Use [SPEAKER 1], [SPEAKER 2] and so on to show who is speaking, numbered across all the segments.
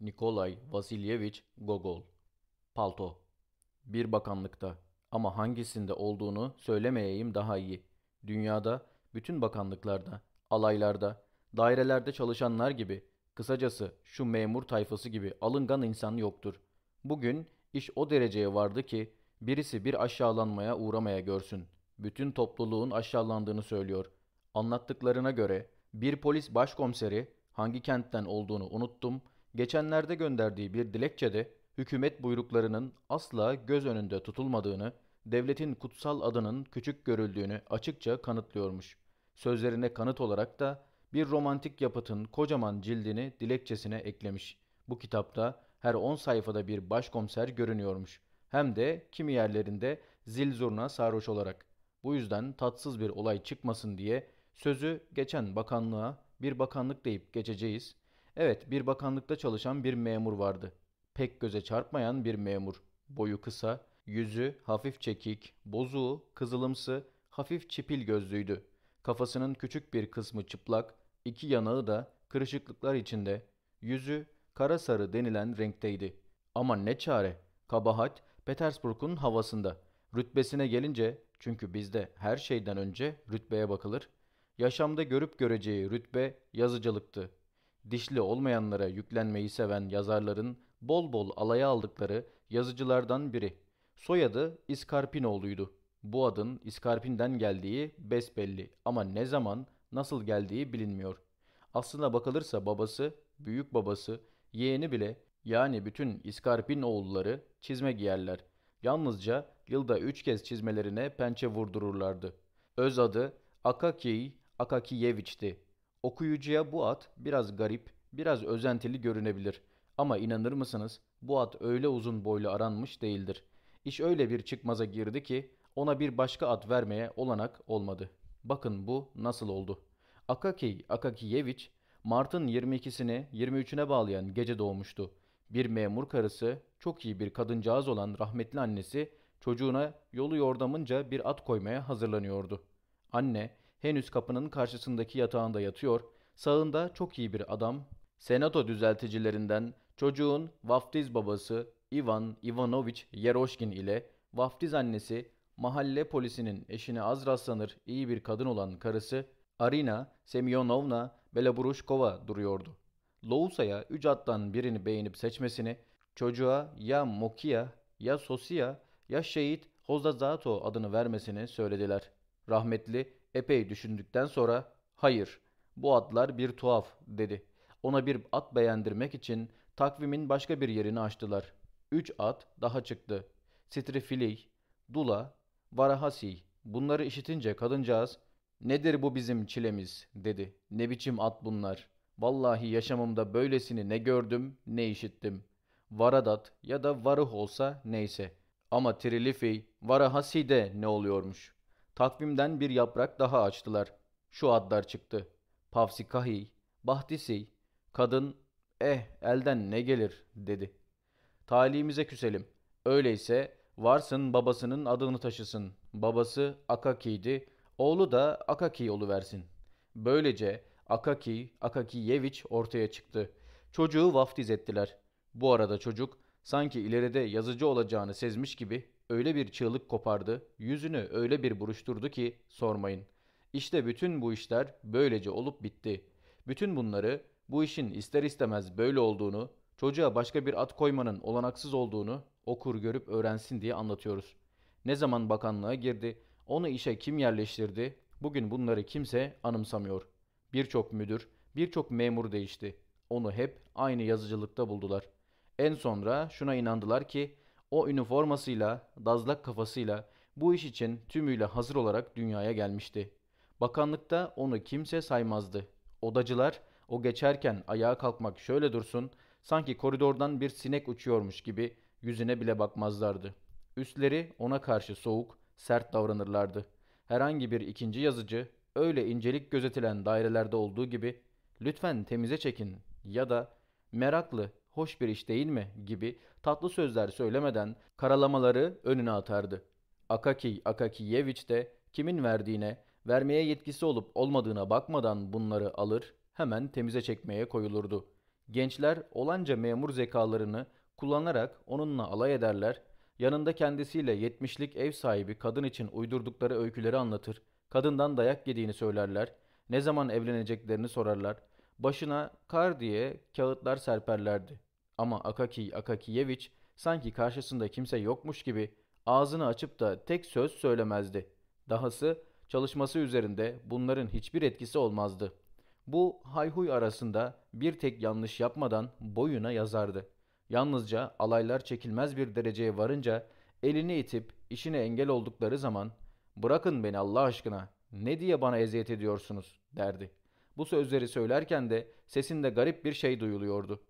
[SPEAKER 1] Nikolay Vasilyevich Gogol Palto Bir bakanlıkta ama hangisinde olduğunu söylemeyeyim daha iyi. Dünyada, bütün bakanlıklarda, alaylarda, dairelerde çalışanlar gibi, kısacası şu memur tayfası gibi alıngan insan yoktur. Bugün iş o dereceye vardı ki birisi bir aşağılanmaya uğramaya görsün. Bütün topluluğun aşağılandığını söylüyor. Anlattıklarına göre bir polis başkomiseri hangi kentten olduğunu unuttum, geçenlerde gönderdiği bir dilekçede hükümet buyruklarının asla göz önünde tutulmadığını, devletin kutsal adının küçük görüldüğünü açıkça kanıtlıyormuş. Sözlerine kanıt olarak da bir romantik yapıtın kocaman cildini dilekçesine eklemiş. Bu kitapta her 10 sayfada bir başkomiser görünüyormuş. Hem de kimi yerlerinde zil zurna sarhoş olarak. Bu yüzden tatsız bir olay çıkmasın diye sözü geçen bakanlığa bir bakanlık deyip geçeceğiz. Evet bir bakanlıkta çalışan bir memur vardı. Pek göze çarpmayan bir memur. Boyu kısa, yüzü hafif çekik, bozuğu, kızılımsı, hafif çipil gözlüydü. Kafasının küçük bir kısmı çıplak, iki yanağı da kırışıklıklar içinde. Yüzü kara sarı denilen renkteydi. Ama ne çare, kabahat Petersburg'un havasında. Rütbesine gelince, çünkü bizde her şeyden önce rütbeye bakılır, yaşamda görüp göreceği rütbe yazıcılıktı. Dişli olmayanlara yüklenmeyi seven yazarların bol bol alaya aldıkları yazıcılardan biri. Soyadı İskarpinoğlu'ydu. Bu adın İskarpin'den geldiği besbelli ama ne zaman, nasıl geldiği bilinmiyor. Aslına bakılırsa babası, büyük babası, yeğeni bile yani bütün İskarpin oğulları çizme giyerler. Yalnızca yılda üç kez çizmelerine pençe vurdururlardı. Öz adı Akaki Akakiyeviç'ti. Okuyucuya bu ad biraz garip, biraz özentili görünebilir. Ama inanır mısınız bu ad öyle uzun boylu aranmış değildir. İş öyle bir çıkmaza girdi ki ona bir başka ad vermeye olanak olmadı. Bakın bu nasıl oldu. Akaki Akakiyeviç Mart'ın 22'sini 23'üne bağlayan gece doğmuştu. Bir memur karısı, çok iyi bir kadıncağız olan rahmetli annesi çocuğuna yolu yordamınca bir at koymaya hazırlanıyordu. Anne henüz kapının karşısındaki yatağında yatıyor, sağında çok iyi bir adam, senato düzelticilerinden çocuğun vaftiz babası Ivan Ivanovich Yeroşkin ile vaftiz annesi mahalle polisinin eşine az rastlanır iyi bir kadın olan karısı Arina Semyonovna Belaburushkova duruyordu. Lousa'ya üç attan birini beğenip seçmesini, çocuğa ya Mokia ya Sosia ya Şehit Hozazato adını vermesini söylediler. Rahmetli epey düşündükten sonra hayır bu atlar bir tuhaf dedi. Ona bir at beğendirmek için takvimin başka bir yerini açtılar. Üç at daha çıktı. Strifili, Dula, Varahasi. Bunları işitince kadıncağız nedir bu bizim çilemiz dedi. Ne biçim at bunlar. Vallahi yaşamımda böylesini ne gördüm ne işittim. Varadat ya da Varıh olsa neyse. Ama Trilifi, Varahasi de ne oluyormuş. Takvimden bir yaprak daha açtılar. Şu adlar çıktı. Pavsikahi, Bahtisi, kadın, eh elden ne gelir dedi. Talimize küselim. Öyleyse varsın babasının adını taşısın. Babası Akaki'ydi, oğlu da Akaki versin. Böylece Akaki, Akakiyeviç ortaya çıktı. Çocuğu vaftiz ettiler. Bu arada çocuk sanki ileride yazıcı olacağını sezmiş gibi öyle bir çığlık kopardı, yüzünü öyle bir buruşturdu ki sormayın. İşte bütün bu işler böylece olup bitti. Bütün bunları, bu işin ister istemez böyle olduğunu, çocuğa başka bir at koymanın olanaksız olduğunu okur görüp öğrensin diye anlatıyoruz. Ne zaman bakanlığa girdi, onu işe kim yerleştirdi, bugün bunları kimse anımsamıyor. Birçok müdür, birçok memur değişti. Onu hep aynı yazıcılıkta buldular. En sonra şuna inandılar ki o üniformasıyla, dazlak kafasıyla bu iş için tümüyle hazır olarak dünyaya gelmişti. Bakanlıkta onu kimse saymazdı. Odacılar o geçerken ayağa kalkmak şöyle dursun, sanki koridordan bir sinek uçuyormuş gibi yüzüne bile bakmazlardı. Üstleri ona karşı soğuk, sert davranırlardı. Herhangi bir ikinci yazıcı öyle incelik gözetilen dairelerde olduğu gibi lütfen temize çekin ya da meraklı, hoş bir iş değil mi gibi tatlı sözler söylemeden karalamaları önüne atardı. Akaki Akakiyeviç de kimin verdiğine, vermeye yetkisi olup olmadığına bakmadan bunları alır, hemen temize çekmeye koyulurdu. Gençler olanca memur zekalarını kullanarak onunla alay ederler, yanında kendisiyle yetmişlik ev sahibi kadın için uydurdukları öyküleri anlatır, kadından dayak yediğini söylerler, ne zaman evleneceklerini sorarlar, başına kar diye kağıtlar serperlerdi. Ama Akaki Akakiyeviç sanki karşısında kimse yokmuş gibi ağzını açıp da tek söz söylemezdi. Dahası çalışması üzerinde bunların hiçbir etkisi olmazdı. Bu hayhuy arasında bir tek yanlış yapmadan boyuna yazardı. Yalnızca alaylar çekilmez bir dereceye varınca elini itip işine engel oldukları zaman ''Bırakın beni Allah aşkına, ne diye bana eziyet ediyorsunuz?'' derdi. Bu sözleri söylerken de sesinde garip bir şey duyuluyordu.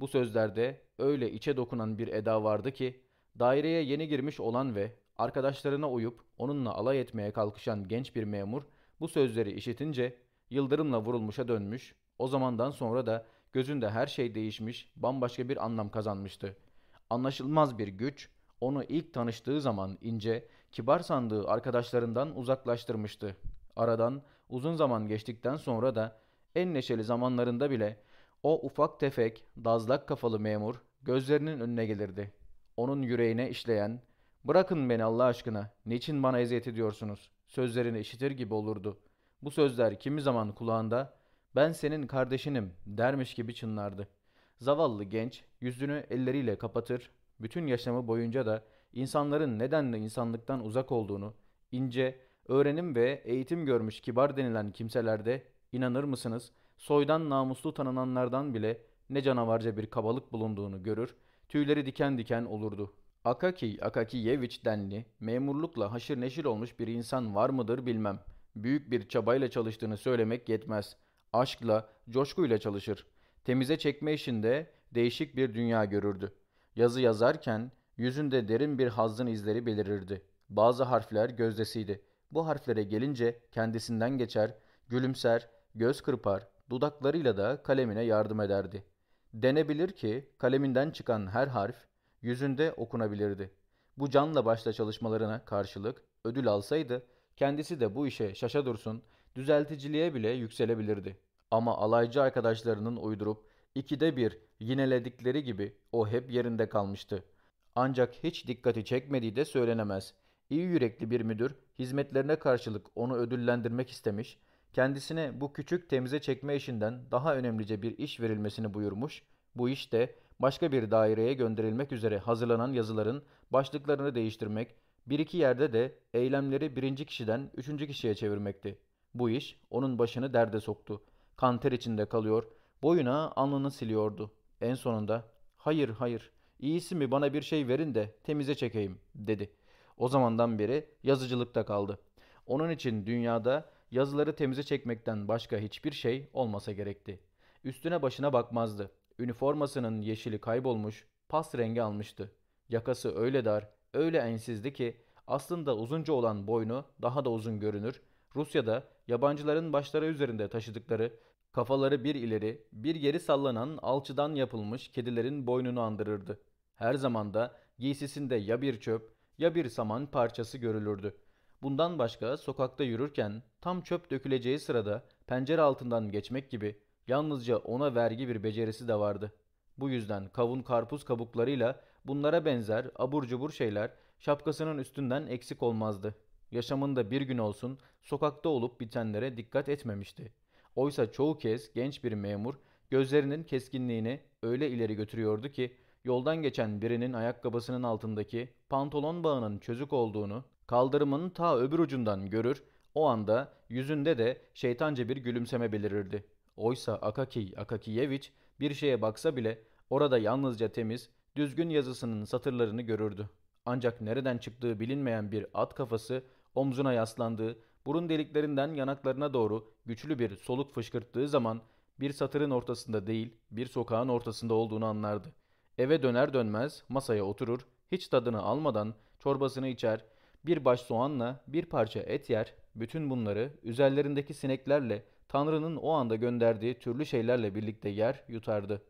[SPEAKER 1] Bu sözlerde öyle içe dokunan bir eda vardı ki daireye yeni girmiş olan ve arkadaşlarına uyup onunla alay etmeye kalkışan genç bir memur bu sözleri işitince yıldırımla vurulmuşa dönmüş, o zamandan sonra da gözünde her şey değişmiş, bambaşka bir anlam kazanmıştı. Anlaşılmaz bir güç onu ilk tanıştığı zaman ince, kibar sandığı arkadaşlarından uzaklaştırmıştı. Aradan uzun zaman geçtikten sonra da en neşeli zamanlarında bile o ufak tefek, dazlak kafalı memur gözlerinin önüne gelirdi. Onun yüreğine işleyen, ''Bırakın beni Allah aşkına, niçin bana eziyet ediyorsunuz?'' sözlerini işitir gibi olurdu. Bu sözler kimi zaman kulağında, ''Ben senin kardeşinim'' dermiş gibi çınlardı. Zavallı genç yüzünü elleriyle kapatır, bütün yaşamı boyunca da insanların nedenle insanlıktan uzak olduğunu, ince, öğrenim ve eğitim görmüş kibar denilen kimselerde, inanır mısınız, soydan namuslu tanınanlardan bile ne canavarca bir kabalık bulunduğunu görür, tüyleri diken diken olurdu. Akaki Akakiyeviç denli, memurlukla haşır neşir olmuş bir insan var mıdır bilmem. Büyük bir çabayla çalıştığını söylemek yetmez. Aşkla, coşkuyla çalışır. Temize çekme işinde değişik bir dünya görürdü. Yazı yazarken yüzünde derin bir hazzın izleri belirirdi. Bazı harfler gözdesiydi. Bu harflere gelince kendisinden geçer, gülümser, göz kırpar, dudaklarıyla da kalemine yardım ederdi. Denebilir ki kaleminden çıkan her harf yüzünde okunabilirdi. Bu canla başla çalışmalarına karşılık ödül alsaydı kendisi de bu işe şaşa dursun, düzelticiliğe bile yükselebilirdi. Ama alaycı arkadaşlarının uydurup ikide bir yineledikleri gibi o hep yerinde kalmıştı. Ancak hiç dikkati çekmediği de söylenemez. İyi yürekli bir müdür hizmetlerine karşılık onu ödüllendirmek istemiş kendisine bu küçük temize çekme işinden daha önemlice bir iş verilmesini buyurmuş. Bu iş de başka bir daireye gönderilmek üzere hazırlanan yazıların başlıklarını değiştirmek, bir iki yerde de eylemleri birinci kişiden üçüncü kişiye çevirmekti. Bu iş onun başını derde soktu. Kanter içinde kalıyor, boyuna alnını siliyordu. En sonunda hayır hayır iyisi mi bana bir şey verin de temize çekeyim dedi. O zamandan beri yazıcılıkta kaldı. Onun için dünyada yazıları temize çekmekten başka hiçbir şey olmasa gerekti. Üstüne başına bakmazdı. Üniformasının yeşili kaybolmuş, pas rengi almıştı. Yakası öyle dar, öyle ensizdi ki aslında uzunca olan boynu daha da uzun görünür. Rusya'da yabancıların başları üzerinde taşıdıkları kafaları bir ileri bir geri sallanan alçıdan yapılmış kedilerin boynunu andırırdı. Her zaman da giysisinde ya bir çöp ya bir saman parçası görülürdü. Bundan başka sokakta yürürken tam çöp döküleceği sırada pencere altından geçmek gibi yalnızca ona vergi bir becerisi de vardı. Bu yüzden kavun karpuz kabuklarıyla bunlara benzer abur cubur şeyler şapkasının üstünden eksik olmazdı. Yaşamında bir gün olsun sokakta olup bitenlere dikkat etmemişti. Oysa çoğu kez genç bir memur gözlerinin keskinliğini öyle ileri götürüyordu ki yoldan geçen birinin ayakkabısının altındaki pantolon bağının çözük olduğunu Kaldırımın ta öbür ucundan görür, o anda yüzünde de şeytanca bir gülümseme belirirdi. Oysa Akaki Akakiyeviç bir şeye baksa bile orada yalnızca temiz, düzgün yazısının satırlarını görürdü. Ancak nereden çıktığı bilinmeyen bir at kafası omzuna yaslandığı, burun deliklerinden yanaklarına doğru güçlü bir soluk fışkırttığı zaman bir satırın ortasında değil, bir sokağın ortasında olduğunu anlardı. Eve döner dönmez masaya oturur, hiç tadını almadan çorbasını içer, bir baş soğanla bir parça et yer, bütün bunları üzerlerindeki sineklerle, Tanrı'nın o anda gönderdiği türlü şeylerle birlikte yer, yutardı.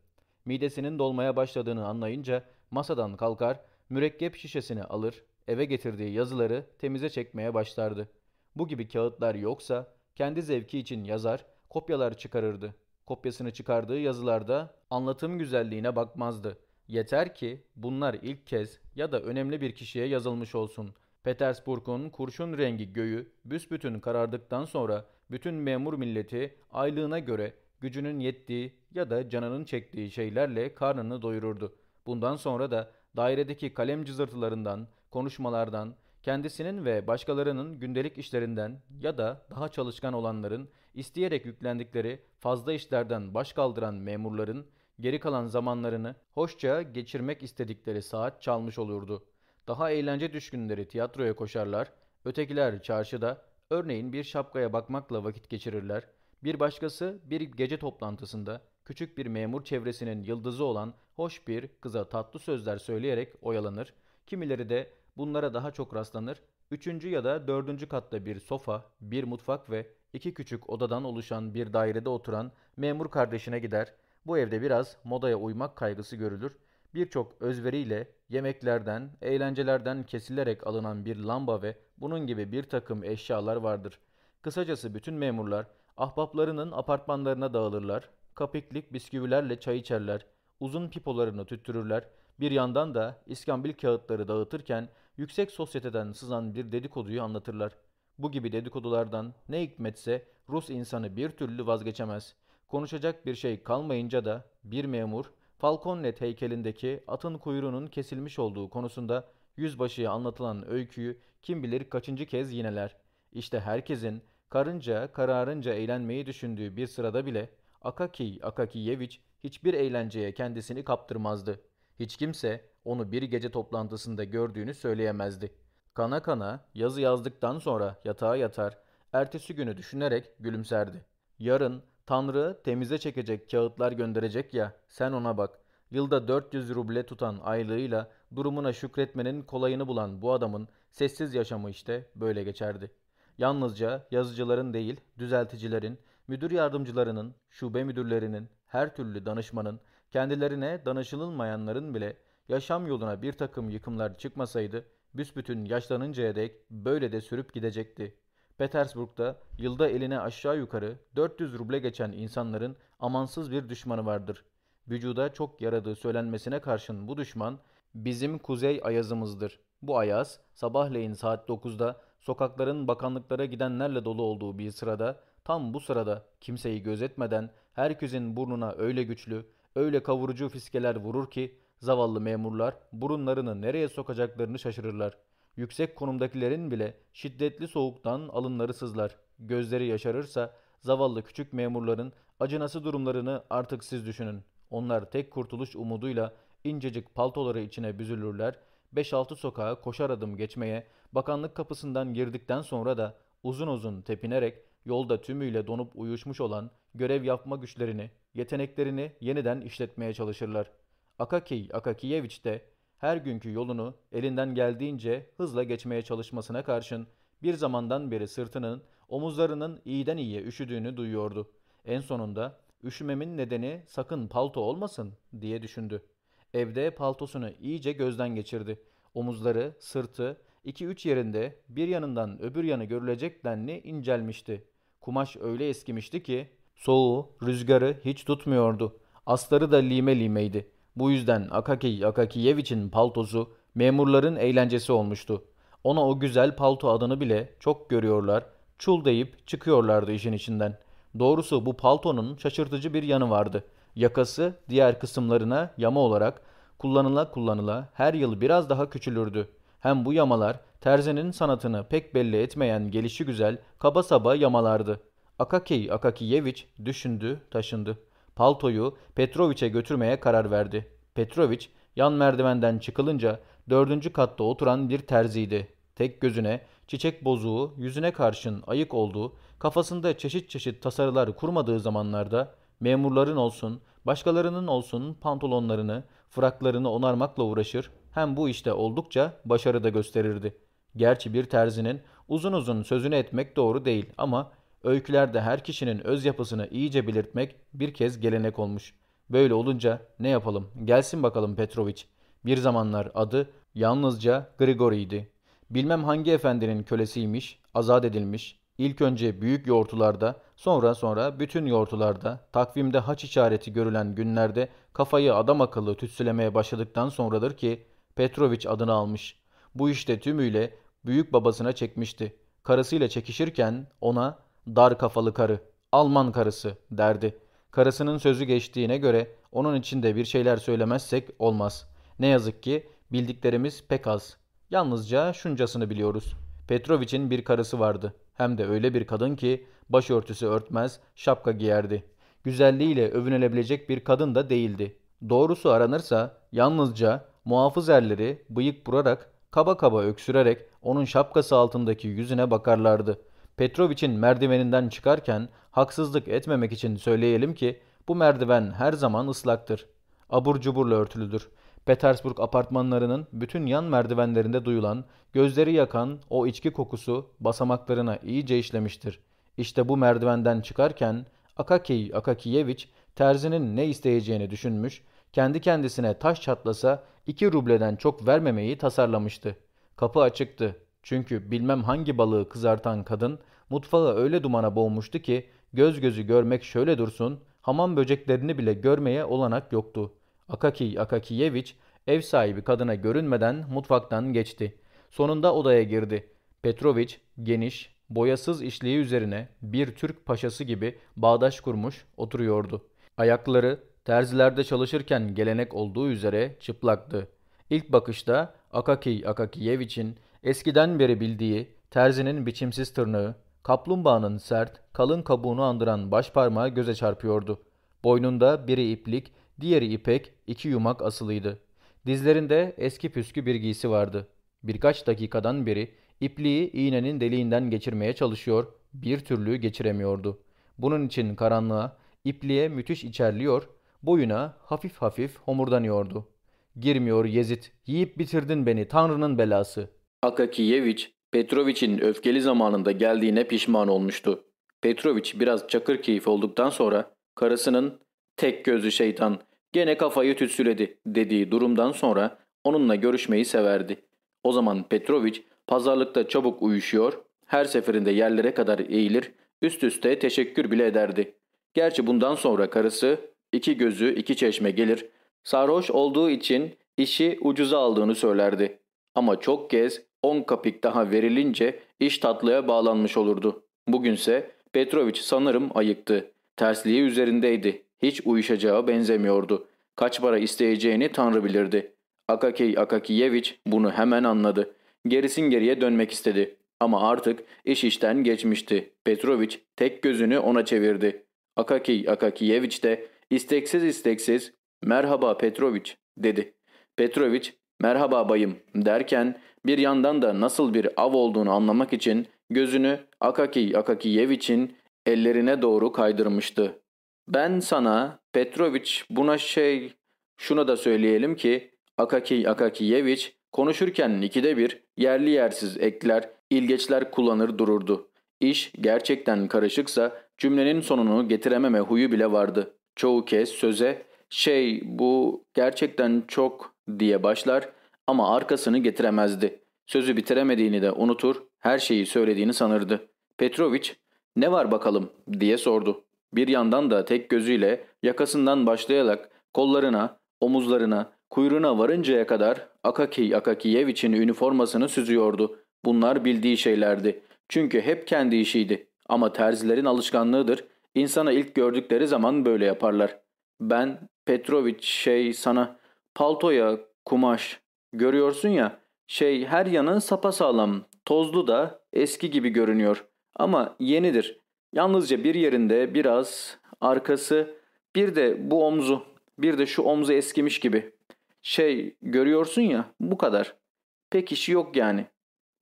[SPEAKER 1] Midesinin dolmaya başladığını anlayınca masadan kalkar, mürekkep şişesini alır, eve getirdiği yazıları temize çekmeye başlardı. Bu gibi kağıtlar yoksa kendi zevki için yazar, kopyalar çıkarırdı. kopyasını çıkardığı yazılarda anlatım güzelliğine bakmazdı. Yeter ki bunlar ilk kez ya da önemli bir kişiye yazılmış olsun. Petersburg'un kurşun rengi göğü büsbütün karardıktan sonra bütün memur milleti aylığına göre gücünün yettiği ya da canının çektiği şeylerle karnını doyururdu. Bundan sonra da dairedeki kalem cızırtılarından, konuşmalardan, kendisinin ve başkalarının gündelik işlerinden ya da daha çalışkan olanların isteyerek yüklendikleri fazla işlerden baş kaldıran memurların geri kalan zamanlarını hoşça geçirmek istedikleri saat çalmış olurdu. Daha eğlence düşkünleri tiyatroya koşarlar, ötekiler çarşıda örneğin bir şapkaya bakmakla vakit geçirirler, bir başkası bir gece toplantısında küçük bir memur çevresinin yıldızı olan hoş bir kıza tatlı sözler söyleyerek oyalanır, kimileri de bunlara daha çok rastlanır, üçüncü ya da dördüncü katta bir sofa, bir mutfak ve iki küçük odadan oluşan bir dairede oturan memur kardeşine gider, bu evde biraz modaya uymak kaygısı görülür, birçok özveriyle yemeklerden, eğlencelerden kesilerek alınan bir lamba ve bunun gibi bir takım eşyalar vardır. Kısacası bütün memurlar ahbaplarının apartmanlarına dağılırlar, kapiklik bisküvilerle çay içerler, uzun pipolarını tüttürürler, bir yandan da iskambil kağıtları dağıtırken yüksek sosyeteden sızan bir dedikoduyu anlatırlar. Bu gibi dedikodulardan ne hikmetse Rus insanı bir türlü vazgeçemez. Konuşacak bir şey kalmayınca da bir memur Falconnet heykelindeki atın kuyruğunun kesilmiş olduğu konusunda yüzbaşıya anlatılan öyküyü kim bilir kaçıncı kez yineler. İşte herkesin karınca kararınca eğlenmeyi düşündüğü bir sırada bile Akaki Akakiyeviç hiçbir eğlenceye kendisini kaptırmazdı. Hiç kimse onu bir gece toplantısında gördüğünü söyleyemezdi. Kana kana yazı yazdıktan sonra yatağa yatar, ertesi günü düşünerek gülümserdi. Yarın Tanrı temize çekecek kağıtlar gönderecek ya, sen ona bak. Yılda 400 ruble tutan aylığıyla durumuna şükretmenin kolayını bulan bu adamın sessiz yaşamı işte böyle geçerdi. Yalnızca yazıcıların değil, düzelticilerin, müdür yardımcılarının, şube müdürlerinin, her türlü danışmanın, kendilerine danışılmayanların bile yaşam yoluna bir takım yıkımlar çıkmasaydı, büsbütün yaşlanıncaya dek böyle de sürüp gidecekti. Petersburg'da yılda eline aşağı yukarı 400 ruble geçen insanların amansız bir düşmanı vardır. Vücuda çok yaradığı söylenmesine karşın bu düşman bizim kuzey ayazımızdır. Bu ayaz sabahleyin saat 9'da sokakların bakanlıklara gidenlerle dolu olduğu bir sırada tam bu sırada kimseyi gözetmeden herkesin burnuna öyle güçlü, öyle kavurucu fiskeler vurur ki zavallı memurlar burunlarını nereye sokacaklarını şaşırırlar. Yüksek konumdakilerin bile şiddetli soğuktan alınları sızlar. Gözleri yaşarırsa zavallı küçük memurların acınası durumlarını artık siz düşünün. Onlar tek kurtuluş umuduyla incecik paltoları içine büzülürler. 5-6 sokağa koşar adım geçmeye, bakanlık kapısından girdikten sonra da uzun uzun tepinerek yolda tümüyle donup uyuşmuş olan görev yapma güçlerini, yeteneklerini yeniden işletmeye çalışırlar. Akaki Akakiyeviç de her günkü yolunu elinden geldiğince hızla geçmeye çalışmasına karşın bir zamandan beri sırtının, omuzlarının iyiden iyiye üşüdüğünü duyuyordu. En sonunda üşümemin nedeni sakın palto olmasın diye düşündü. Evde paltosunu iyice gözden geçirdi. Omuzları, sırtı, iki üç yerinde bir yanından öbür yanı görülecek denli incelmişti. Kumaş öyle eskimişti ki soğuğu, rüzgarı hiç tutmuyordu. Asları da lime limeydi. Bu yüzden Akaki Akakiyeviç'in paltosu memurların eğlencesi olmuştu. Ona o güzel palto adını bile çok görüyorlar, çul deyip çıkıyorlardı işin içinden. Doğrusu bu paltonun şaşırtıcı bir yanı vardı. Yakası diğer kısımlarına yama olarak kullanıla kullanıla her yıl biraz daha küçülürdü. Hem bu yamalar terzinin sanatını pek belli etmeyen gelişi güzel kaba saba yamalardı. Akaki Akakiyeviç düşündü, taşındı. Paltoyu Petroviç'e götürmeye karar verdi. Petroviç yan merdivenden çıkılınca dördüncü katta oturan bir terziydi. Tek gözüne çiçek bozuğu, yüzüne karşın ayık olduğu, kafasında çeşit çeşit tasarılar kurmadığı zamanlarda memurların olsun, başkalarının olsun pantolonlarını, fraklarını onarmakla uğraşır, hem bu işte oldukça başarı da gösterirdi. Gerçi bir terzinin uzun uzun sözünü etmek doğru değil ama Öykülerde her kişinin öz yapısını iyice belirtmek bir kez gelenek olmuş. Böyle olunca ne yapalım gelsin bakalım Petrovic. Bir zamanlar adı yalnızca Grigori'ydi. Bilmem hangi efendinin kölesiymiş, azat edilmiş, İlk önce büyük yoğurtularda, sonra sonra bütün yoğurtularda, takvimde haç işareti görülen günlerde kafayı adam akıllı tütsülemeye başladıktan sonradır ki Petrovic adını almış. Bu işte tümüyle büyük babasına çekmişti. Karısıyla çekişirken ona dar kafalı karı, Alman karısı derdi. Karısının sözü geçtiğine göre onun için de bir şeyler söylemezsek olmaz. Ne yazık ki bildiklerimiz pek az. Yalnızca şuncasını biliyoruz. Petrovic'in bir karısı vardı. Hem de öyle bir kadın ki başörtüsü örtmez, şapka giyerdi. Güzelliğiyle övünülebilecek bir kadın da değildi. Doğrusu aranırsa yalnızca muhafız erleri bıyık burarak, kaba kaba öksürerek onun şapkası altındaki yüzüne bakarlardı. Petrovic'in merdiveninden çıkarken haksızlık etmemek için söyleyelim ki bu merdiven her zaman ıslaktır. Abur cuburla örtülüdür. Petersburg apartmanlarının bütün yan merdivenlerinde duyulan, gözleri yakan o içki kokusu basamaklarına iyice işlemiştir. İşte bu merdivenden çıkarken Akakiy Akakiyeviç terzinin ne isteyeceğini düşünmüş, kendi kendisine taş çatlasa iki rubleden çok vermemeyi tasarlamıştı. Kapı açıktı. Çünkü bilmem hangi balığı kızartan kadın mutfağı öyle dumana boğmuştu ki göz gözü görmek şöyle dursun, hamam böceklerini bile görmeye olanak yoktu. Akakiy Akakiyeviç ev sahibi kadına görünmeden mutfaktan geçti. Sonunda odaya girdi. Petroviç geniş, boyasız işliği üzerine bir Türk paşası gibi bağdaş kurmuş oturuyordu. Ayakları terzilerde çalışırken gelenek olduğu üzere çıplaktı. İlk bakışta Akakiy Akakiyeviç'in eskiden beri bildiği terzinin biçimsiz tırnağı, kaplumbağanın sert, kalın kabuğunu andıran baş parmağı göze çarpıyordu. Boynunda biri iplik, diğeri ipek, iki yumak asılıydı. Dizlerinde eski püskü bir giysi vardı. Birkaç dakikadan beri ipliği iğnenin deliğinden geçirmeye çalışıyor, bir türlü geçiremiyordu. Bunun için karanlığa, ipliğe müthiş içerliyor, boyuna hafif hafif homurdanıyordu. Girmiyor Yezid, yiyip bitirdin beni, Tanrı'nın belası. Akakiyeviç, Petroviç'in öfkeli zamanında geldiğine pişman olmuştu. Petroviç biraz çakır keyif olduktan sonra karısının tek gözlü şeytan gene kafayı tütsüledi dediği durumdan sonra onunla görüşmeyi severdi. O zaman Petroviç pazarlıkta çabuk uyuşuyor, her seferinde yerlere kadar eğilir, üst üste teşekkür bile ederdi. Gerçi bundan sonra karısı iki gözü iki çeşme gelir, sarhoş olduğu için işi ucuza aldığını söylerdi. Ama çok kez on kapik daha verilince iş tatlıya bağlanmış olurdu. Bugünse Petroviç sanırım ayıktı. Tersliği üzerindeydi. Hiç uyuşacağı benzemiyordu. Kaç para isteyeceğini Tanrı bilirdi. Akakey Akakiyeviç bunu hemen anladı. Gerisin geriye dönmek istedi. Ama artık iş işten geçmişti. Petroviç tek gözünü ona çevirdi. Akakey Akakiyeviç de isteksiz isteksiz ''Merhaba Petroviç'' dedi. Petroviç ''Merhaba bayım'' derken bir yandan da nasıl bir av olduğunu anlamak için gözünü Akakey Akakiyeviç'in ellerine doğru kaydırmıştı. Ben sana Petroviç buna şey şuna da söyleyelim ki Akakiy Akakiyeviç konuşurken ikide bir yerli yersiz ekler, ilgeçler kullanır dururdu. İş gerçekten karışıksa cümlenin sonunu getirememe huyu bile vardı. Çoğu kez söze şey bu gerçekten çok diye başlar ama arkasını getiremezdi. Sözü bitiremediğini de unutur, her şeyi söylediğini sanırdı. Petroviç ne var bakalım diye sordu. Bir yandan da tek gözüyle yakasından başlayarak kollarına, omuzlarına, kuyruğuna varıncaya kadar Akaki Akakiyeviç'in üniformasını süzüyordu. Bunlar bildiği şeylerdi. Çünkü hep kendi işiydi. Ama terzilerin alışkanlığıdır. İnsana ilk gördükleri zaman böyle yaparlar. Ben Petroviç şey sana paltoya kumaş görüyorsun ya şey her yanı sapasağlam tozlu da eski gibi görünüyor ama yenidir. Yalnızca bir yerinde biraz arkası bir de bu omzu bir de şu omzu eskimiş gibi. Şey görüyorsun ya bu kadar. Pek işi yok yani.